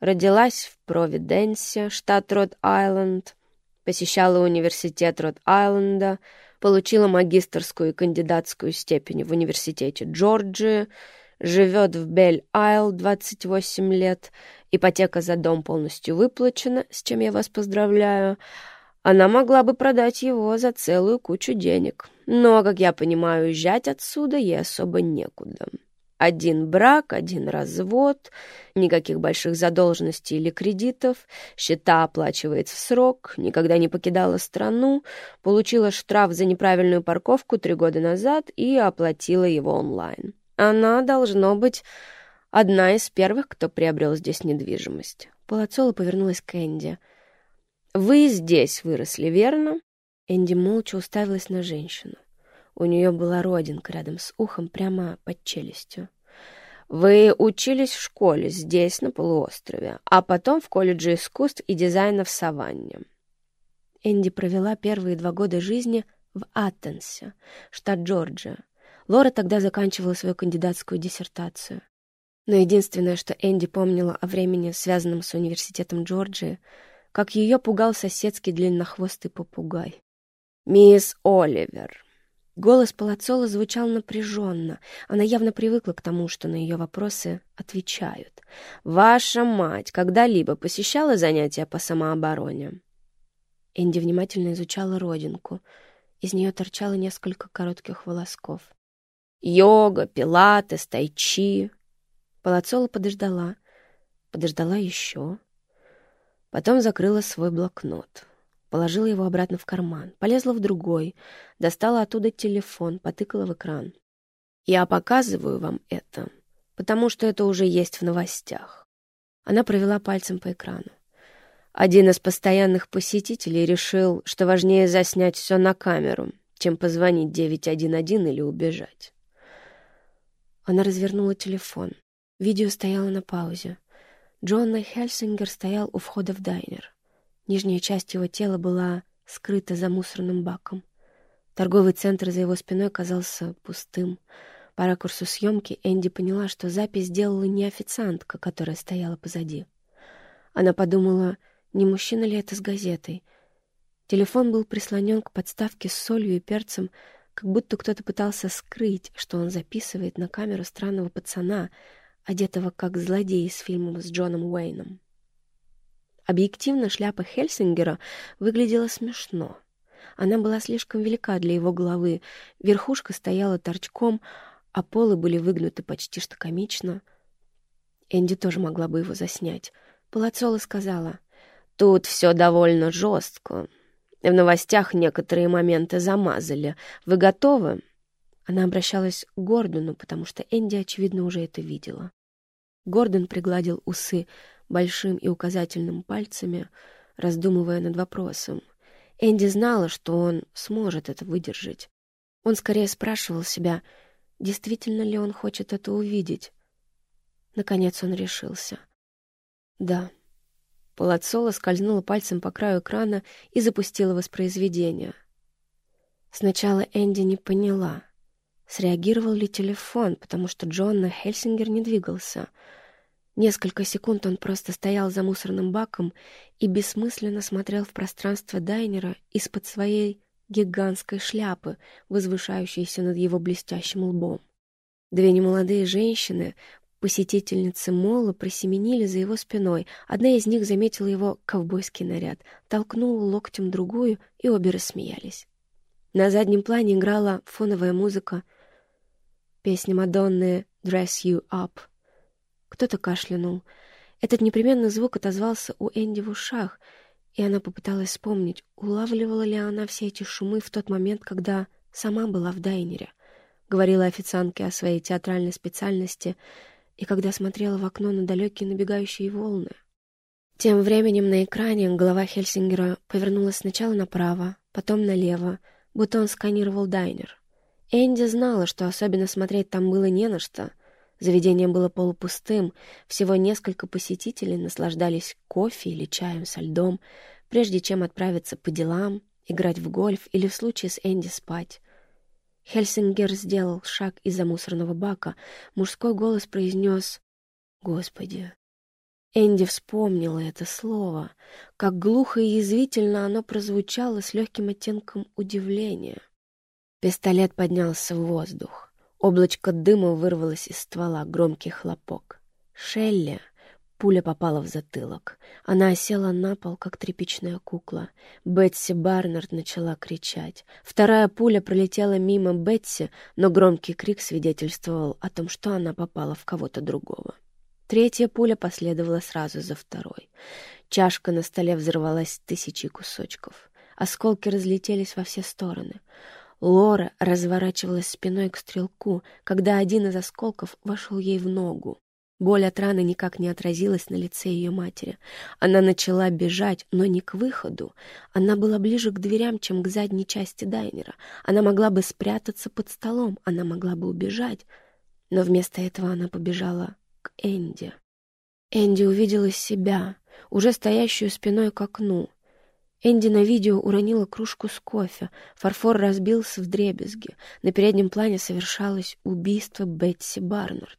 Родилась в Провиденсе, штат Род-Айленд, посещала университет Род-Айленда, получила магистрскую и кандидатскую степени в университете Джорджии, живет в Бель-Айл 28 лет, ипотека за дом полностью выплачена, с чем я вас поздравляю. Она могла бы продать его за целую кучу денег, но, как я понимаю, уезжать отсюда ей особо некуда. Один брак, один развод, никаких больших задолженностей или кредитов, счета оплачивает в срок, никогда не покидала страну, получила штраф за неправильную парковку три года назад и оплатила его онлайн. Она, должно быть, одна из первых, кто приобрел здесь недвижимость. Палацола повернулась к Энди. «Вы здесь выросли, верно?» Энди молча уставилась на женщину. У нее была родинка рядом с ухом, прямо под челюстью. «Вы учились в школе здесь, на полуострове, а потом в колледже искусств и дизайна в Саванне». Энди провела первые два года жизни в Аттенсе, штат Джорджия. Лора тогда заканчивала свою кандидатскую диссертацию. Но единственное, что Энди помнила о времени, связанном с университетом Джорджии, как ее пугал соседский длиннохвостый попугай. «Мисс Оливер», Голос Палацола звучал напряженно. Она явно привыкла к тому, что на ее вопросы отвечают. «Ваша мать когда-либо посещала занятия по самообороне?» Энди внимательно изучала родинку. Из нее торчало несколько коротких волосков. «Йога, пилатес, тайчи». Палацола подождала. Подождала еще. Потом закрыла свой блокнот. Положила его обратно в карман, полезла в другой, достала оттуда телефон, потыкала в экран. «Я показываю вам это, потому что это уже есть в новостях». Она провела пальцем по экрану. Один из постоянных посетителей решил, что важнее заснять все на камеру, чем позвонить 911 или убежать. Она развернула телефон. Видео стояло на паузе. Джонна Хельсингер стоял у входа в дайнер. Нижняя часть его тела была скрыта за мусорным баком. Торговый центр за его спиной казался пустым. По ракурсу съемки Энди поняла, что запись сделала не официантка, которая стояла позади. Она подумала, не мужчина ли это с газетой. Телефон был прислонен к подставке с солью и перцем, как будто кто-то пытался скрыть, что он записывает на камеру странного пацана, одетого как злодей из фильма с Джоном Уэйном. Объективно шляпа Хельсингера выглядела смешно. Она была слишком велика для его головы, верхушка стояла торчком, а полы были выгнуты почти что комично. Энди тоже могла бы его заснять. Палацола сказала, «Тут все довольно жестко. В новостях некоторые моменты замазали. Вы готовы?» Она обращалась к Гордону, потому что Энди, очевидно, уже это видела. Гордон пригладил усы большим и указательным пальцами, раздумывая над вопросом. Энди знала, что он сможет это выдержать. Он скорее спрашивал себя, действительно ли он хочет это увидеть. Наконец он решился. «Да». Палацола скользнула пальцем по краю экрана и запустила воспроизведение. Сначала Энди не поняла, среагировал ли телефон, потому что Джонна Хельсингер не двигался — Несколько секунд он просто стоял за мусорным баком и бессмысленно смотрел в пространство дайнера из-под своей гигантской шляпы, возвышающейся над его блестящим лбом. Две немолодые женщины, посетительницы мола, просеменили за его спиной. Одна из них заметила его ковбойский наряд, толкнула локтем другую, и обе рассмеялись. На заднем плане играла фоновая музыка, песня Мадонны «Dress You Up». Кто-то кашлянул. Этот непременный звук отозвался у Энди в ушах, и она попыталась вспомнить, улавливала ли она все эти шумы в тот момент, когда сама была в дайнере. Говорила официантке о своей театральной специальности, и когда смотрела в окно на далекие набегающие волны. Тем временем на экране голова Хельсингера повернулась сначала направо, потом налево, будто он сканировал дайнер. Энди знала, что особенно смотреть там было не на что. Заведение было полупустым, всего несколько посетителей наслаждались кофе или чаем со льдом, прежде чем отправиться по делам, играть в гольф или в случае с Энди спать. Хельсингер сделал шаг из-за мусорного бака. Мужской голос произнес «Господи». Энди вспомнила это слово. Как глухо и язвительно оно прозвучало с легким оттенком удивления. Пистолет поднялся в воздух. Облачко дыма вырвалось из ствола, громкий хлопок. Шелли Пуля попала в затылок. Она осела на пол, как тряпичная кукла. Бетси Барнард начала кричать. Вторая пуля пролетела мимо Бетси, но громкий крик свидетельствовал о том, что она попала в кого-то другого. Третья пуля последовала сразу за второй. Чашка на столе взорвалась тысячи кусочков. Осколки разлетелись во все стороны. Лора разворачивалась спиной к стрелку, когда один из осколков вошел ей в ногу. Боль от раны никак не отразилась на лице ее матери. Она начала бежать, но не к выходу. Она была ближе к дверям, чем к задней части дайнера. Она могла бы спрятаться под столом, она могла бы убежать. Но вместо этого она побежала к Энди. Энди увидела себя, уже стоящую спиной к окну. Энди на видео уронила кружку с кофе. Фарфор разбился в дребезги. На переднем плане совершалось убийство Бетси Барнард.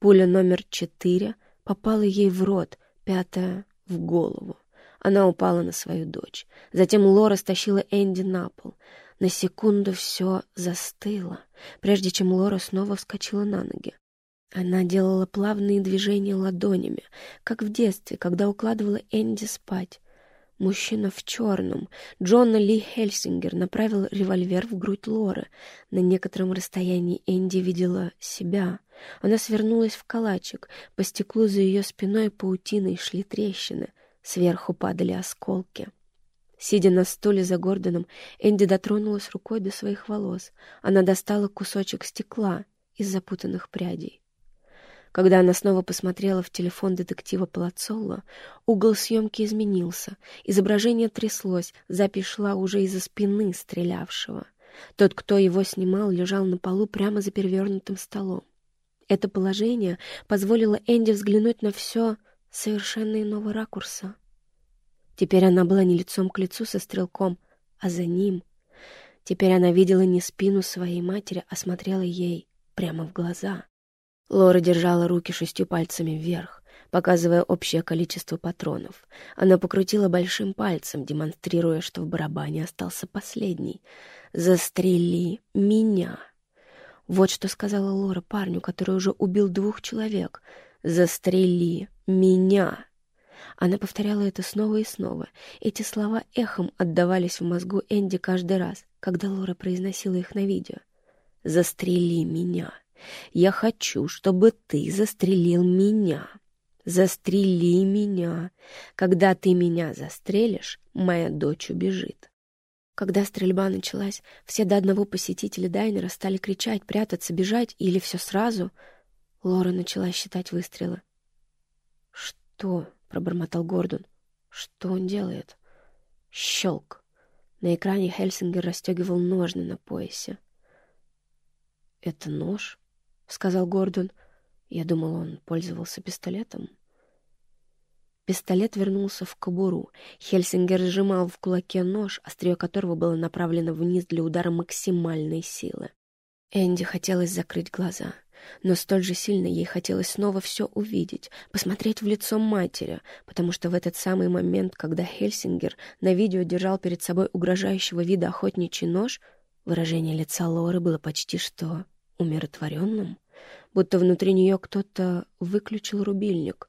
Пуля номер четыре попала ей в рот, пятая — в голову. Она упала на свою дочь. Затем Лора стащила Энди на пол. На секунду все застыло, прежде чем Лора снова вскочила на ноги. Она делала плавные движения ладонями, как в детстве, когда укладывала Энди спать. Мужчина в черном, Джона Ли Хельсингер, направил револьвер в грудь Лоры. На некотором расстоянии Энди видела себя. Она свернулась в калачик. По стеклу за ее спиной паутиной шли трещины. Сверху падали осколки. Сидя на стуле за Гордоном, Энди дотронулась рукой до своих волос. Она достала кусочек стекла из запутанных прядей. Когда она снова посмотрела в телефон детектива Палацолло, угол съемки изменился. Изображение тряслось, запись шла уже из-за спины стрелявшего. Тот, кто его снимал, лежал на полу прямо за перевернутым столом. Это положение позволило Энди взглянуть на все совершенно иного ракурса. Теперь она была не лицом к лицу со стрелком, а за ним. Теперь она видела не спину своей матери, а смотрела ей прямо в глаза. Лора держала руки шестью пальцами вверх, показывая общее количество патронов. Она покрутила большим пальцем, демонстрируя, что в барабане остался последний. «Застрели меня!» Вот что сказала Лора парню, который уже убил двух человек. «Застрели меня!» Она повторяла это снова и снова. Эти слова эхом отдавались в мозгу Энди каждый раз, когда Лора произносила их на видео. «Застрели меня!» Я хочу, чтобы ты застрелил меня. Застрели меня. Когда ты меня застрелишь, моя дочь убежит. Когда стрельба началась, все до одного посетителя дайнера стали кричать, прятаться, бежать или все сразу. Лора начала считать выстрелы. «Что?» — пробормотал Гордон. «Что он делает?» Щелк. На экране Хельсингер расстегивал ножны на поясе. «Это нож?» — сказал Гордон. Я думал, он пользовался пистолетом. Пистолет вернулся в кобуру. Хельсингер сжимал в кулаке нож, острие которого было направлено вниз для удара максимальной силы. Энди хотелось закрыть глаза, но столь же сильно ей хотелось снова все увидеть, посмотреть в лицо матери, потому что в этот самый момент, когда Хельсингер на видео держал перед собой угрожающего вида охотничий нож, выражение лица Лоры было почти что умиротворенным, будто внутри нее кто-то выключил рубильник.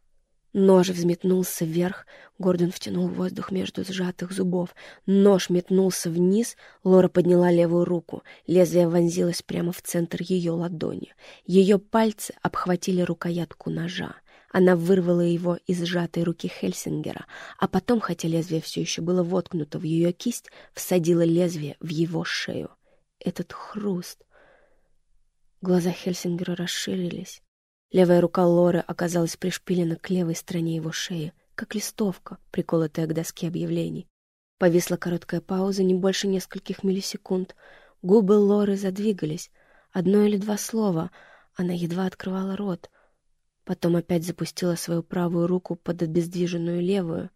Нож взметнулся вверх, Гордон втянул воздух между сжатых зубов. Нож метнулся вниз, Лора подняла левую руку. Лезвие вонзилось прямо в центр ее ладони. Ее пальцы обхватили рукоятку ножа. Она вырвала его из сжатой руки Хельсингера, а потом, хотя лезвие все еще было воткнуто в ее кисть, всадила лезвие в его шею. Этот хруст... Глаза Хельсингера расширились. Левая рука Лоры оказалась пришпилена к левой стороне его шеи, как листовка, приколотая к доске объявлений. Повисла короткая пауза, не больше нескольких миллисекунд. Губы Лоры задвигались. Одно или два слова. Она едва открывала рот. Потом опять запустила свою правую руку под обездвиженную левую.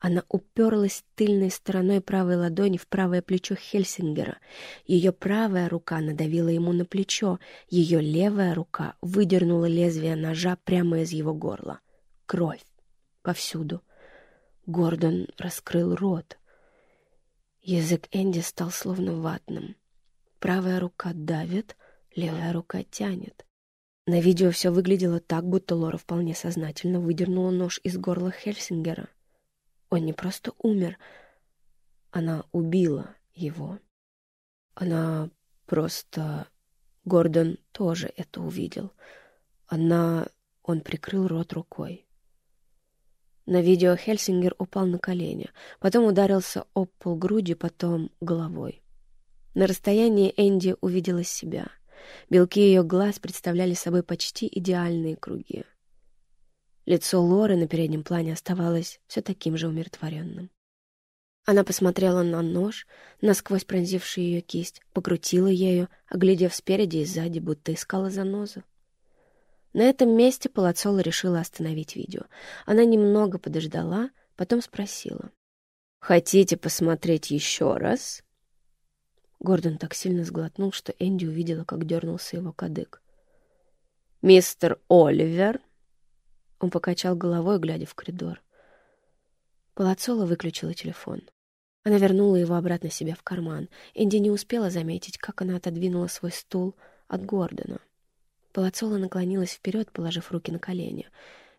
Она уперлась тыльной стороной правой ладони в правое плечо Хельсингера. Ее правая рука надавила ему на плечо, ее левая рука выдернула лезвие ножа прямо из его горла. Кровь. Повсюду. Гордон раскрыл рот. Язык Энди стал словно ватным. Правая рука давит, левая рука тянет. На видео все выглядело так, будто Лора вполне сознательно выдернула нож из горла Хельсингера. Он не просто умер, она убила его. Она просто... Гордон тоже это увидел. Она... Он прикрыл рот рукой. На видео Хельсингер упал на колени, потом ударился об пол груди, потом головой. На расстоянии Энди увидела себя. Белки ее глаз представляли собой почти идеальные круги. Лицо Лоры на переднем плане оставалось все таким же умиротворенным. Она посмотрела на нож, насквозь пронзивший ее кисть, покрутила ею, оглядев спереди и сзади, будто искала занозу. На этом месте Палацола решила остановить видео. Она немного подождала, потом спросила. «Хотите посмотреть еще раз?» Гордон так сильно сглотнул, что Энди увидела, как дернулся его кадык. «Мистер Оливер он покачал головой, глядя в коридор. Палацола выключила телефон. Она вернула его обратно себе в карман. Энди не успела заметить, как она отодвинула свой стул от Гордона. Палацола наклонилась вперед, положив руки на колени.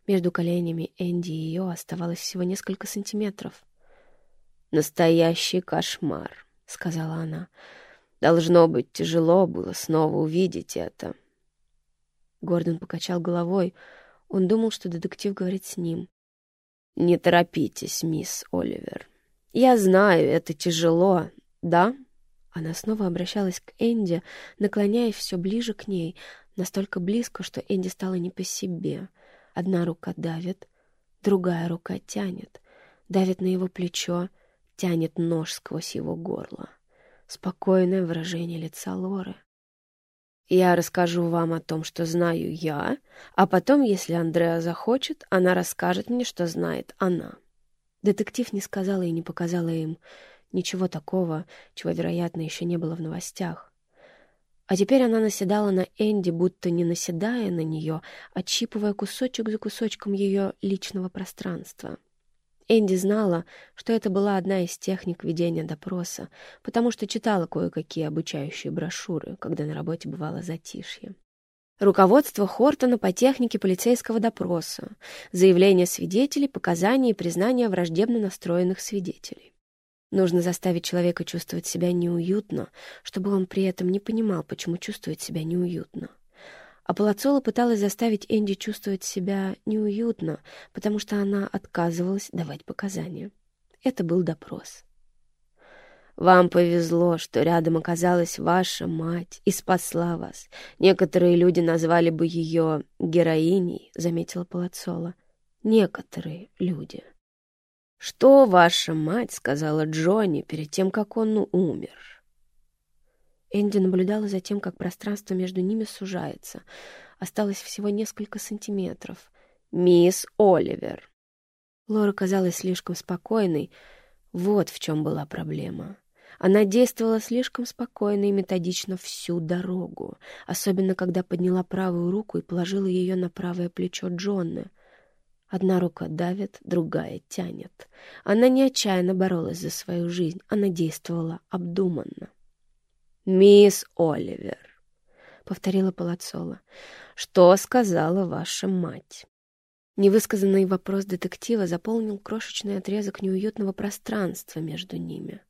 Между коленями Энди и ее оставалось всего несколько сантиметров. «Настоящий кошмар», — сказала она. «Должно быть, тяжело было снова увидеть это». Гордон покачал головой, — он думал, что детектив говорит с ним. «Не торопитесь, мисс Оливер. Я знаю, это тяжело, да?» Она снова обращалась к Энди, наклоняясь все ближе к ней, настолько близко, что Энди стало не по себе. Одна рука давит, другая рука тянет, давит на его плечо, тянет нож сквозь его горло. Спокойное выражение лица Лоры. Я расскажу вам о том, что знаю я, а потом, если Андреа захочет, она расскажет мне, что знает она. Детектив не сказала и не показала им ничего такого, чего, вероятно, еще не было в новостях. А теперь она наседала на Энди, будто не наседая на нее, отщипывая кусочек за кусочком ее личного пространства. Энди знала, что это была одна из техник ведения допроса, потому что читала кое-какие обучающие брошюры, когда на работе бывало затишье. Руководство Хортона по технике полицейского допроса, заявления свидетелей, показания и признания враждебно настроенных свидетелей. Нужно заставить человека чувствовать себя неуютно, чтобы он при этом не понимал, почему чувствует себя неуютно. А Палацола пыталась заставить Энди чувствовать себя неуютно, потому что она отказывалась давать показания. Это был допрос. «Вам повезло, что рядом оказалась ваша мать и спасла вас. Некоторые люди назвали бы ее героиней», — заметила Палацола. «Некоторые люди». «Что ваша мать сказала Джонни перед тем, как он умер?» Энди наблюдала за тем, как пространство между ними сужается. Осталось всего несколько сантиметров. «Мисс Оливер!» Лора казалась слишком спокойной. Вот в чем была проблема. Она действовала слишком спокойно и методично всю дорогу, особенно когда подняла правую руку и положила ее на правое плечо Джонны. Одна рука давит, другая тянет. Она не отчаянно боролась за свою жизнь, она действовала обдуманно. «Мисс Оливер», — повторила Палацола, — «что сказала ваша мать?» Невысказанный вопрос детектива заполнил крошечный отрезок неуютного пространства между ними.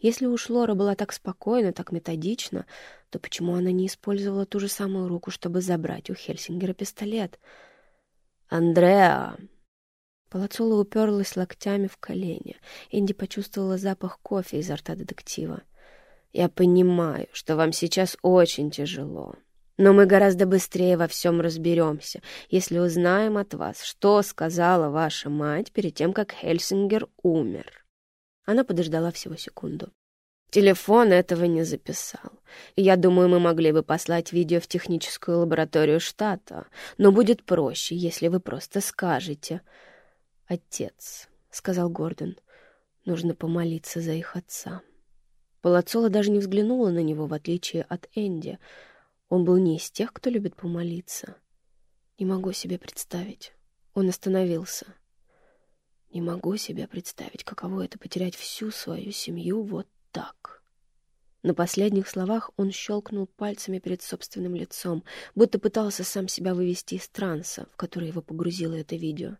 Если уж Лора была так спокойна, так методична, то почему она не использовала ту же самую руку, чтобы забрать у Хельсингера пистолет? «Андреа!» Палацула уперлась локтями в колени. Энди почувствовала запах кофе изо рта детектива. «Я понимаю, что вам сейчас очень тяжело, но мы гораздо быстрее во всем разберемся, если узнаем от вас, что сказала ваша мать перед тем, как Хельсингер умер». Она подождала всего секунду. Телефон этого не записал. Я думаю, мы могли бы послать видео в техническую лабораторию штата, но будет проще, если вы просто скажете. «Отец», — сказал Гордон, — «нужно помолиться за их отца». Палацола даже не взглянула на него, в отличие от Энди. Он был не из тех, кто любит помолиться. Не могу себе представить. Он остановился. Не могу себе представить, каково это потерять всю свою семью вот так. На последних словах он щелкнул пальцами перед собственным лицом, будто пытался сам себя вывести из транса, в который его погрузило это видео.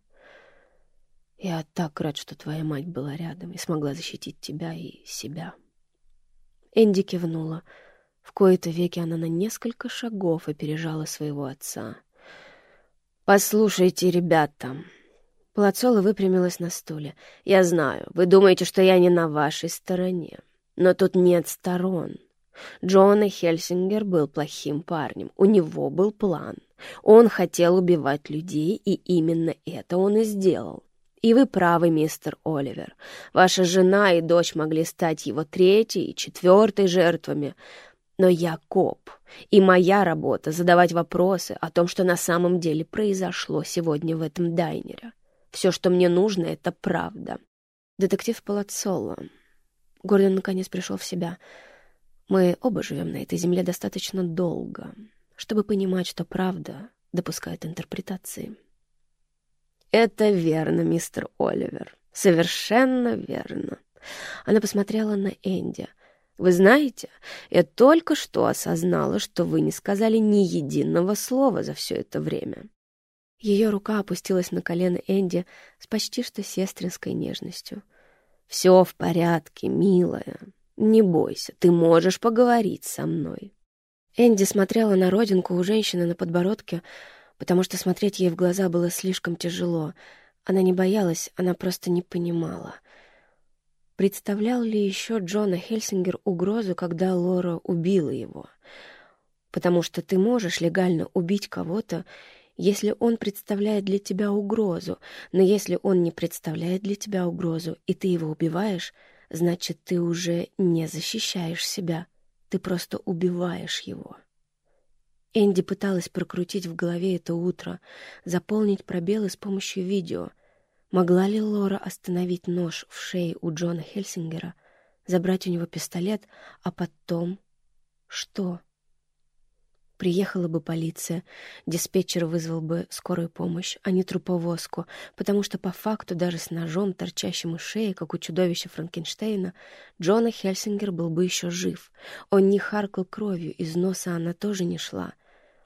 «Я так рад, что твоя мать была рядом и смогла защитить тебя и себя». Энди кивнула. В кои-то веки она на несколько шагов опережала своего отца. «Послушайте, ребята...» Плацола выпрямилась на стуле. «Я знаю, вы думаете, что я не на вашей стороне. Но тут нет сторон. Джона Хельсингер был плохим парнем. У него был план. Он хотел убивать людей, и именно это он и сделал. И вы правы, мистер Оливер. Ваша жена и дочь могли стать его третьей и четвертой жертвами. Но я коп, и моя работа — задавать вопросы о том, что на самом деле произошло сегодня в этом дайнере. Все, что мне нужно, — это правда. Детектив Палацоло. Гордон наконец пришел в себя. Мы оба живем на этой земле достаточно долго, чтобы понимать, что правда допускает интерпретации. «Это верно, мистер Оливер. Совершенно верно». Она посмотрела на Энди. «Вы знаете, я только что осознала, что вы не сказали ни единого слова за все это время. Ее рука опустилась на колено Энди с почти что сестринской нежностью. «Все в порядке, милая. Не бойся, ты можешь поговорить со мной». Энди смотрела на родинку у женщины на подбородке, потому что смотреть ей в глаза было слишком тяжело. Она не боялась, она просто не понимала. Представлял ли еще Джона Хельсингер угрозу, когда Лора убила его? Потому что ты можешь легально убить кого-то если он представляет для тебя угрозу, но если он не представляет для тебя угрозу, и ты его убиваешь, значит, ты уже не защищаешь себя, ты просто убиваешь его. Энди пыталась прокрутить в голове это утро, заполнить пробелы с помощью видео. Могла ли Лора остановить нож в шее у Джона Хельсингера, забрать у него пистолет, а потом... Что? Приехала бы полиция, диспетчер вызвал бы скорую помощь, а не труповозку, потому что по факту даже с ножом, торчащим из шеи, как у чудовища Франкенштейна, Джона Хельсингер был бы еще жив. Он не харкал кровью, из носа она тоже не шла.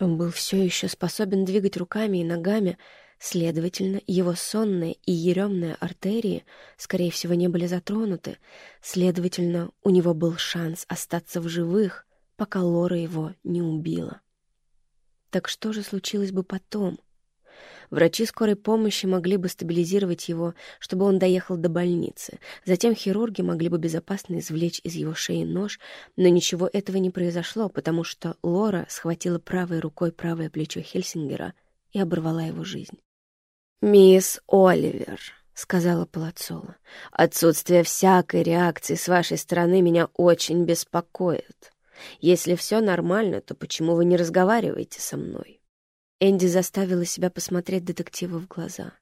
Он был все еще способен двигать руками и ногами, Следовательно, его сонные и еремные артерии, скорее всего, не были затронуты. Следовательно, у него был шанс остаться в живых, пока Лора его не убила. Так что же случилось бы потом? Врачи скорой помощи могли бы стабилизировать его, чтобы он доехал до больницы. Затем хирурги могли бы безопасно извлечь из его шеи нож, но ничего этого не произошло, потому что Лора схватила правой рукой правое плечо Хельсингера и оборвала его жизнь. «Мисс Оливер», — сказала Палацола, — «отсутствие всякой реакции с вашей стороны меня очень беспокоит. Если все нормально, то почему вы не разговариваете со мной?» Энди заставила себя посмотреть детективу в глаза.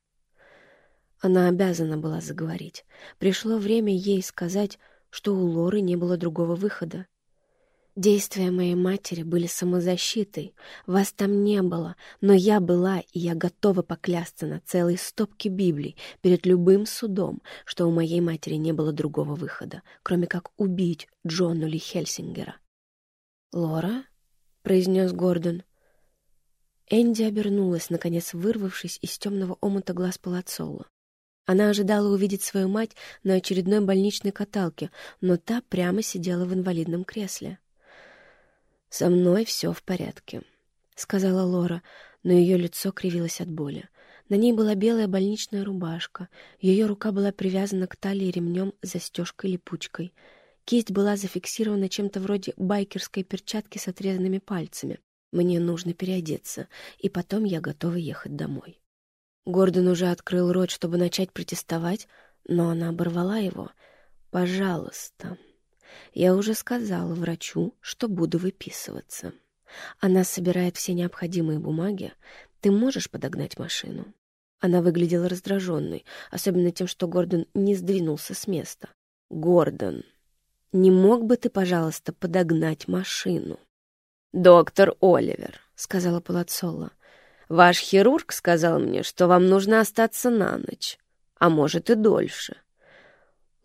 Она обязана была заговорить. Пришло время ей сказать, что у Лоры не было другого выхода. Действия моей матери были самозащитой. Вас там не было, но я была, и я готова поклясться на целой стопке Библий перед любым судом, что у моей матери не было другого выхода, кроме как убить Джона Ли Хельсингера. «Лора?» — произнес Гордон. Энди обернулась, наконец вырвавшись из темного омута глаз Палацоло. Она ожидала увидеть свою мать на очередной больничной каталке, но та прямо сидела в инвалидном кресле. «Со мной все в порядке», — сказала Лора, но ее лицо кривилось от боли. На ней была белая больничная рубашка, ее рука была привязана к талии ремнем застежкой-липучкой. Кисть была зафиксирована чем-то вроде байкерской перчатки с отрезанными пальцами. Мне нужно переодеться, и потом я готова ехать домой. Гордон уже открыл рот, чтобы начать протестовать, но она оборвала его. «Пожалуйста, я уже сказала врачу, что буду выписываться. Она собирает все необходимые бумаги. Ты можешь подогнать машину?» Она выглядела раздраженной, особенно тем, что Гордон не сдвинулся с места. «Гордон, не мог бы ты, пожалуйста, подогнать машину?» «Доктор Оливер», — сказала Палацоло, — «ваш хирург сказал мне, что вам нужно остаться на ночь, а может и дольше».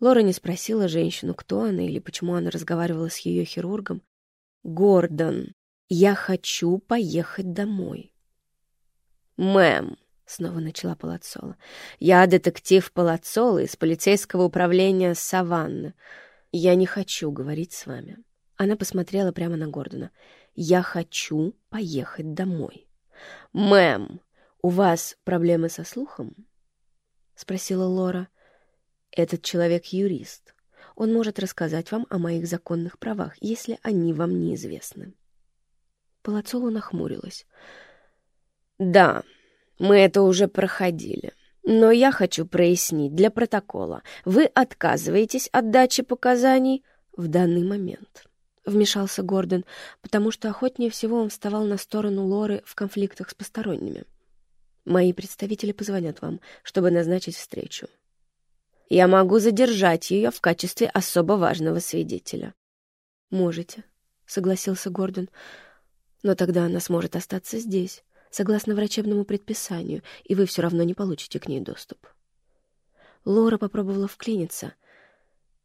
Лора не спросила женщину, кто она или почему она разговаривала с ее хирургом. «Гордон, я хочу поехать домой». «Мэм», — снова начала Палацола. «Я детектив Палацола из полицейского управления Саванны. Я не хочу говорить с вами». Она посмотрела прямо на Гордона. «Я хочу поехать домой». «Мэм, у вас проблемы со слухом?» — спросила Лора. «Этот человек юрист. Он может рассказать вам о моих законных правах, если они вам неизвестны». Палацола нахмурилась. «Да, мы это уже проходили. Но я хочу прояснить для протокола. Вы отказываетесь от дачи показаний в данный момент. Вмешался Гордон, потому что охотнее всего он вставал на сторону Лоры в конфликтах с посторонними. Мои представители позвонят вам, чтобы назначить встречу. Я могу задержать ее в качестве особо важного свидетеля. Можете, согласился Гордон, но тогда она сможет остаться здесь согласно врачебному предписанию, и вы все равно не получите к ней доступ. Лора попробовала вклиниться.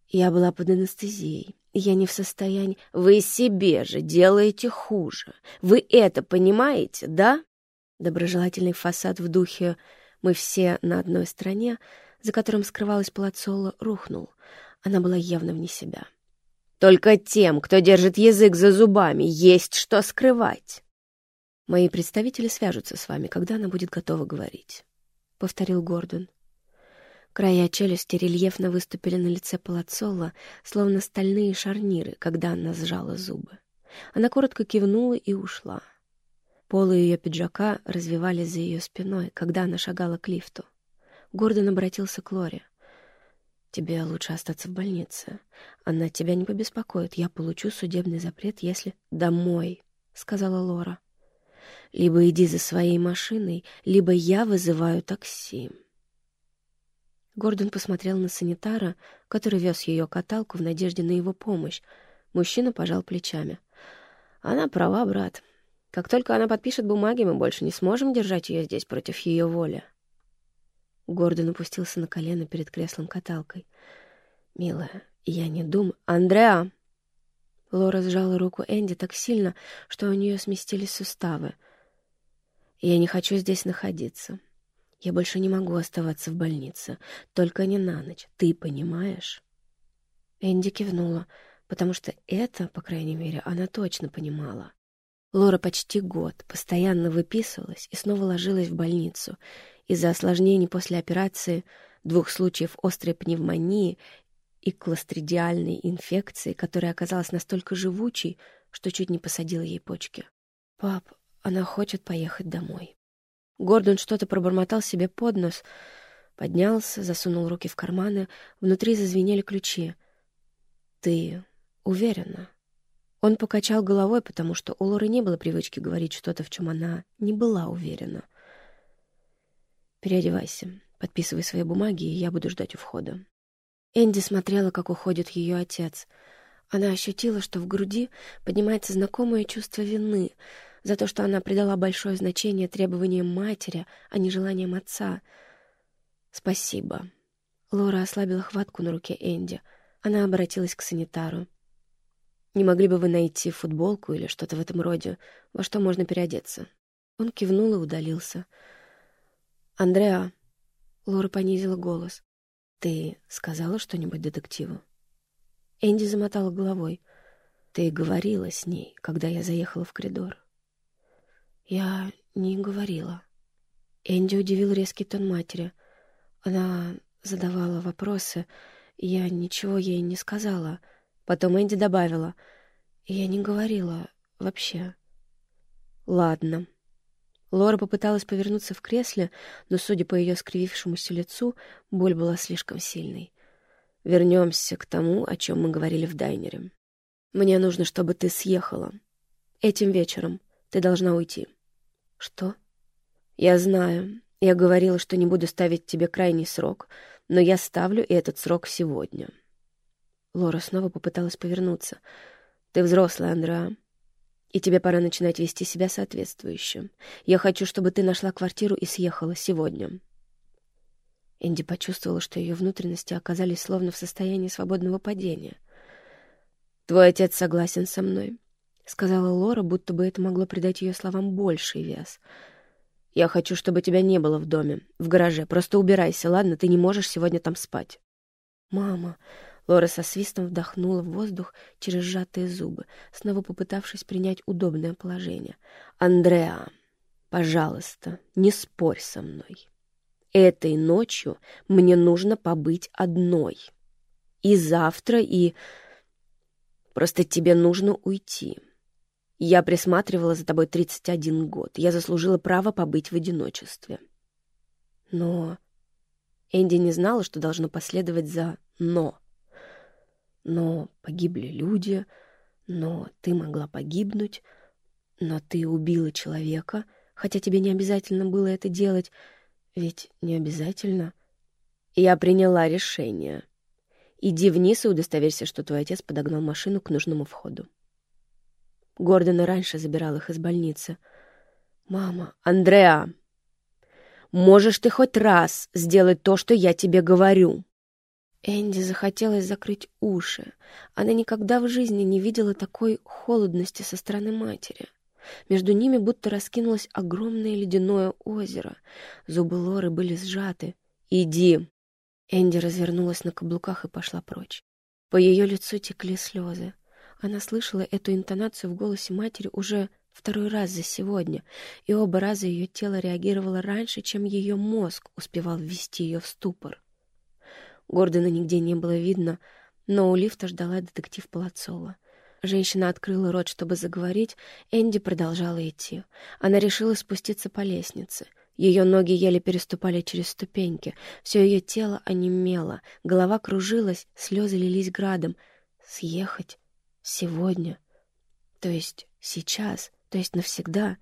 Я была под анестезией. Я не в состоянии... Вы себе же делаете хуже. Вы это понимаете, да? Доброжелательный фасад в духе «мы все на одной стороне», за которым скрывалась Палацоло, рухнул. Она была явно вне себя. «Только тем, кто держит язык за зубами, есть что скрывать». Мои представители свяжутся с вами, когда она будет готова говорить», — повторил Гордон. Края челюсти рельефно выступили на лице Палацолла, словно стальные шарниры, когда она сжала зубы. Она коротко кивнула и ушла. Полы ее пиджака развивались за ее спиной, когда она шагала к лифту. Гордон обратился к Лоре. «Тебе лучше остаться в больнице. Она тебя не побеспокоит. Я получу судебный запрет, если...» «Домой», — сказала Лора. Либо иди за своей машиной, либо я вызываю такси. Гордон посмотрел на санитара, который вез ее каталку в надежде на его помощь. Мужчина пожал плечами. «Она права, брат. Как только она подпишет бумаги, мы больше не сможем держать ее здесь против ее воли». Гордон опустился на колено перед креслом-каталкой. «Милая, я не думаю...» «Андреа!» Лора сжала руку Энди так сильно, что у нее сместились суставы — я не хочу здесь находиться. Я больше не могу оставаться в больнице. Только не на ночь. Ты понимаешь?» Энди кивнула, потому что это, по крайней мере, она точно понимала. Лора почти год постоянно выписывалась и снова ложилась в больницу из-за осложнений после операции, двух случаев острой пневмонии и кластридиальной инфекции, которая оказалась настолько живучей, что чуть не посадила ей почки. «Пап, она хочет поехать домой. Гордон что-то пробормотал себе под нос, поднялся, засунул руки в карманы, внутри зазвенели ключи. «Ты уверена?» Он покачал головой, потому что у Лоры не было привычки говорить что-то, в чем она не была уверена. «Переодевайся, подписывай свои бумаги, и я буду ждать у входа». Энди смотрела, как уходит ее отец. Она ощутила, что в груди поднимается знакомое чувство вины — за то, что она придала большое значение требованиям матери, а не желаниям отца. «Спасибо». Лора ослабила хватку на руке Энди. Она обратилась к санитару. «Не могли бы вы найти футболку или что-то в этом роде, во что можно переодеться?» Он кивнул и удалился. «Андреа», — Лора понизила голос, — «ты сказала что-нибудь детективу?» Энди замотала головой. «Ты говорила с ней, когда я заехала в коридор?» «Я не говорила». Энди удивил резкий тон матери. Она задавала вопросы, я ничего ей не сказала. Потом Энди добавила. Я не говорила вообще. Ладно. Лора попыталась повернуться в кресле, но, судя по ее скривившемуся лицу, боль была слишком сильной. Вернемся к тому, о чем мы говорили в дайнере. Мне нужно, чтобы ты съехала. Этим вечером ты должна уйти. Что? Я знаю. Я говорила, что не буду ставить тебе крайний срок, но я ставлю и этот срок сегодня. Лора снова попыталась повернуться. Ты взрослая, Андреа, и тебе пора начинать вести себя соответствующе. Я хочу, чтобы ты нашла квартиру и съехала сегодня. Энди почувствовала, что ее внутренности оказались словно в состоянии свободного падения. «Твой отец согласен со мной», — сказала Лора, будто бы это могло придать ее словам больший вес. «Я хочу, чтобы тебя не было в доме, в гараже. Просто убирайся, ладно? Ты не можешь сегодня там спать». «Мама...» Лора со свистом вдохнула в воздух через сжатые зубы, снова попытавшись принять удобное положение. «Андреа, пожалуйста, не спорь со мной. Этой ночью мне нужно побыть одной. И завтра, и... Просто тебе нужно уйти. Я присматривала за тобой 31 год. Я заслужила право побыть в одиночестве. Но Энди не знала, что должно последовать за «но». Но погибли люди, но ты могла погибнуть, но ты убила человека, хотя тебе не обязательно было это делать, ведь не обязательно. Я приняла решение. Иди вниз и удостоверься, что твой отец подогнал машину к нужному входу. Гордон раньше забирал их из больницы. «Мама, Андреа, можешь ты хоть раз сделать то, что я тебе говорю?» Энди захотелось закрыть уши. Она никогда в жизни не видела такой холодности со стороны матери. Между ними будто раскинулось огромное ледяное озеро. Зубы Лоры были сжаты. «Иди!» Энди развернулась на каблуках и пошла прочь. По ее лицу текли слезы. Она слышала эту интонацию в голосе матери уже второй раз за сегодня, и оба раза ее тело реагировало раньше, чем ее мозг успевал ввести ее в ступор. Гордона нигде не было видно, но у лифта ждала детектив Палацова. Женщина открыла рот, чтобы заговорить, Энди продолжала идти. Она решила спуститься по лестнице. Ее ноги еле переступали через ступеньки, все ее тело онемело, голова кружилась, слезы лились градом. Съехать? Сегодня. То есть сейчас, то есть навсегда.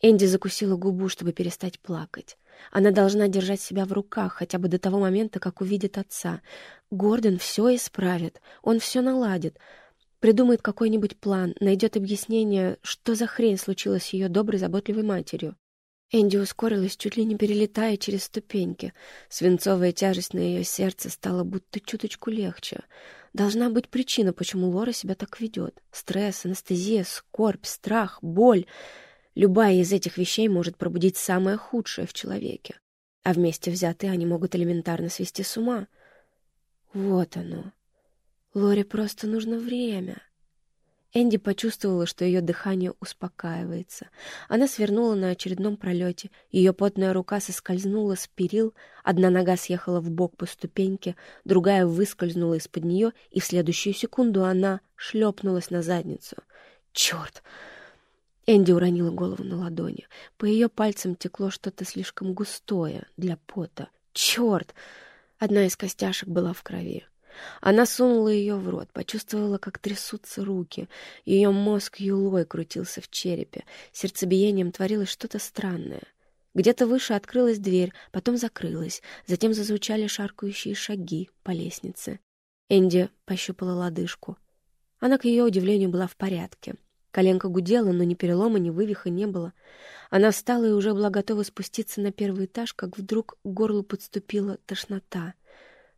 Энди закусила губу, чтобы перестать плакать. Она должна держать себя в руках хотя бы до того момента, как увидит отца. Гордон все исправит, он все наладит. Придумает какой-нибудь план, найдет объяснение, что за хрень случилось с ее доброй, заботливой матерью. Энди ускорилась, чуть ли не перелетая через ступеньки. Свинцовая тяжесть на ее сердце стала будто чуточку легче. Должна быть причина, почему Лора себя так ведет. Стресс, анестезия, скорбь, страх, боль. Любая из этих вещей может пробудить самое худшее в человеке. А вместе взятые они могут элементарно свести с ума. Вот оно. Лоре просто нужно время. Энди почувствовала, что ее дыхание успокаивается. Она свернула на очередном пролете. Ее потная рука соскользнула с перил, одна нога съехала в бок по ступеньке, другая выскользнула из-под нее, и в следующую секунду она шлепнулась на задницу. «Черт!» Энди уронила голову на ладони. По ее пальцам текло что-то слишком густое для пота. «Черт!» Одна из костяшек была в крови. Она сунула ее в рот, почувствовала, как трясутся руки. Ее мозг юлой крутился в черепе. Сердцебиением творилось что-то странное. Где-то выше открылась дверь, потом закрылась. Затем зазвучали шаркающие шаги по лестнице. Энди пощупала лодыжку. Она, к ее удивлению, была в порядке. Коленка гудела, но ни перелома, ни вывиха не было. Она встала и уже была готова спуститься на первый этаж, как вдруг к горлу подступила тошнота.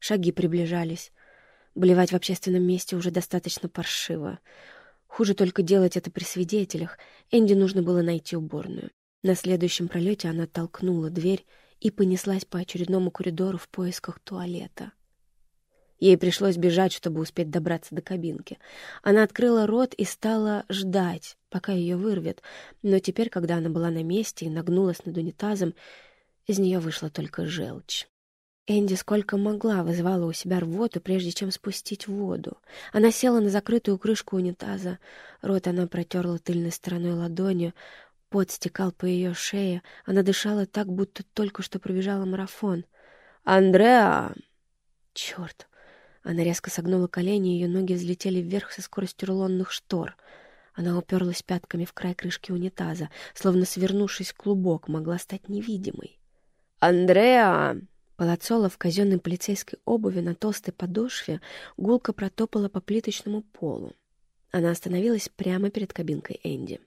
Шаги приближались. Блевать в общественном месте уже достаточно паршиво. Хуже только делать это при свидетелях. Энди нужно было найти уборную. На следующем пролете она толкнула дверь и понеслась по очередному коридору в поисках туалета. Ей пришлось бежать, чтобы успеть добраться до кабинки. Она открыла рот и стала ждать, пока ее вырвет, но теперь, когда она была на месте и нагнулась над унитазом, из нее вышла только желчь. Энди сколько могла вызывала у себя рвоту, прежде чем спустить воду. Она села на закрытую крышку унитаза. Рот она протерла тыльной стороной ладонью. Пот стекал по ее шее. Она дышала так, будто только что пробежала марафон. «Андреа!» «Черт!» Она резко согнула колени, ее ноги взлетели вверх со скоростью рулонных штор. Она уперлась пятками в край крышки унитаза, словно свернувшись клубок, могла стать невидимой. «Андреа!» Палацола в казенной полицейской обуви на толстой подошве гулко протопала по плиточному полу. Она остановилась прямо перед кабинкой Энди.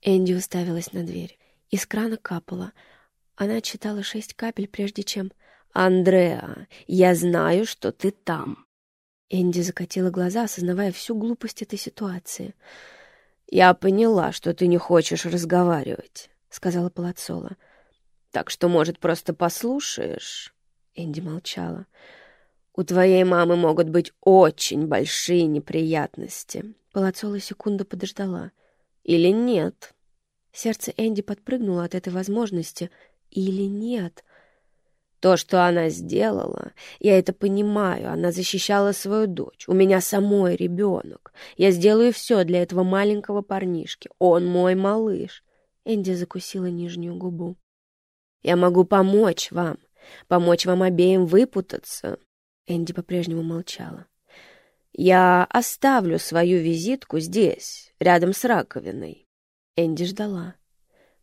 Энди уставилась на дверь. Из крана капала. Она читала шесть капель, прежде чем... «Андреа, я знаю, что ты там!» Энди закатила глаза, осознавая всю глупость этой ситуации. «Я поняла, что ты не хочешь разговаривать», — сказала Палацола. «Так что, может, просто послушаешь?» Энди молчала. «У твоей мамы могут быть очень большие неприятности». Палацола секунду подождала. «Или нет?» Сердце Энди подпрыгнуло от этой возможности. «Или нет?» То, что она сделала, я это понимаю, она защищала свою дочь. У меня самой ребенок. Я сделаю все для этого маленького парнишки. Он мой малыш. Энди закусила нижнюю губу. Я могу помочь вам. Помочь вам обеим выпутаться?» Энди по-прежнему молчала. «Я оставлю свою визитку здесь, рядом с раковиной». Энди ждала.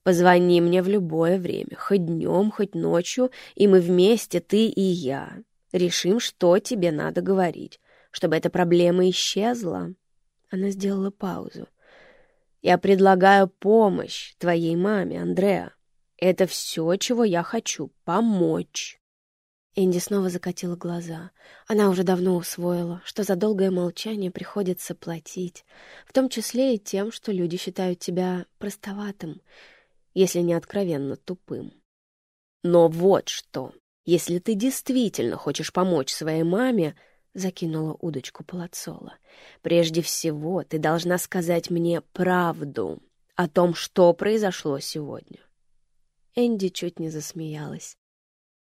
«Позвони мне в любое время, хоть днем, хоть ночью, и мы вместе, ты и я, решим, что тебе надо говорить, чтобы эта проблема исчезла». Она сделала паузу. «Я предлагаю помощь твоей маме, Андреа. Это все, чего я хочу — помочь. Энди снова закатила глаза. Она уже давно усвоила, что за долгое молчание приходится платить, в том числе и тем, что люди считают тебя простоватым, если не откровенно тупым. Но вот что, если ты действительно хочешь помочь своей маме, закинула удочку Палацола, прежде всего ты должна сказать мне правду о том, что произошло сегодня. Энди чуть не засмеялась.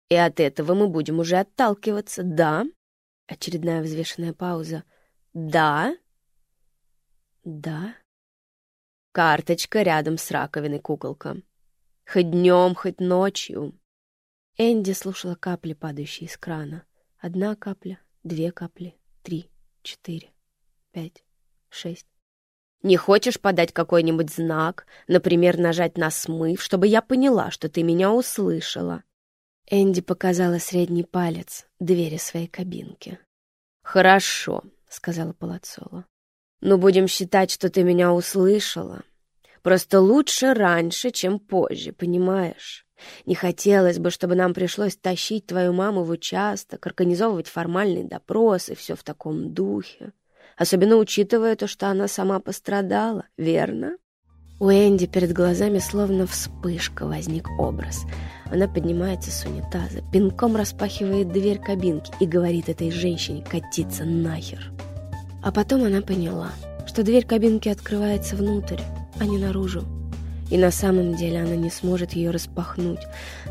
«И от этого мы будем уже отталкиваться, да?» Очередная взвешенная пауза. «Да?» «Да?» Карточка рядом с раковиной, куколка. Хоть днем, хоть ночью. Энди слушала капли, падающие из крана. Одна капля, две капли, три, четыре, пять, шесть. Не хочешь подать какой-нибудь знак, например, нажать на смыв, чтобы я поняла, что ты меня услышала?» Энди показала средний палец двери своей кабинки. «Хорошо», — сказала Палацола. «Ну, будем считать, что ты меня услышала. Просто лучше раньше, чем позже, понимаешь? Не хотелось бы, чтобы нам пришлось тащить твою маму в участок, организовывать формальный допрос и все в таком духе особенно учитывая то, что она сама пострадала, верно? У Энди перед глазами словно вспышка возник образ. Она поднимается с унитаза, пинком распахивает дверь кабинки и говорит этой женщине катиться нахер. А потом она поняла, что дверь кабинки открывается внутрь, а не наружу. И на самом деле она не сможет ее распахнуть,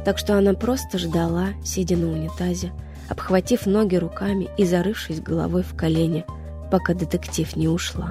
так что она просто ждала, сидя на унитазе, обхватив ноги руками и зарывшись головой в колени – пока детектив не ушла.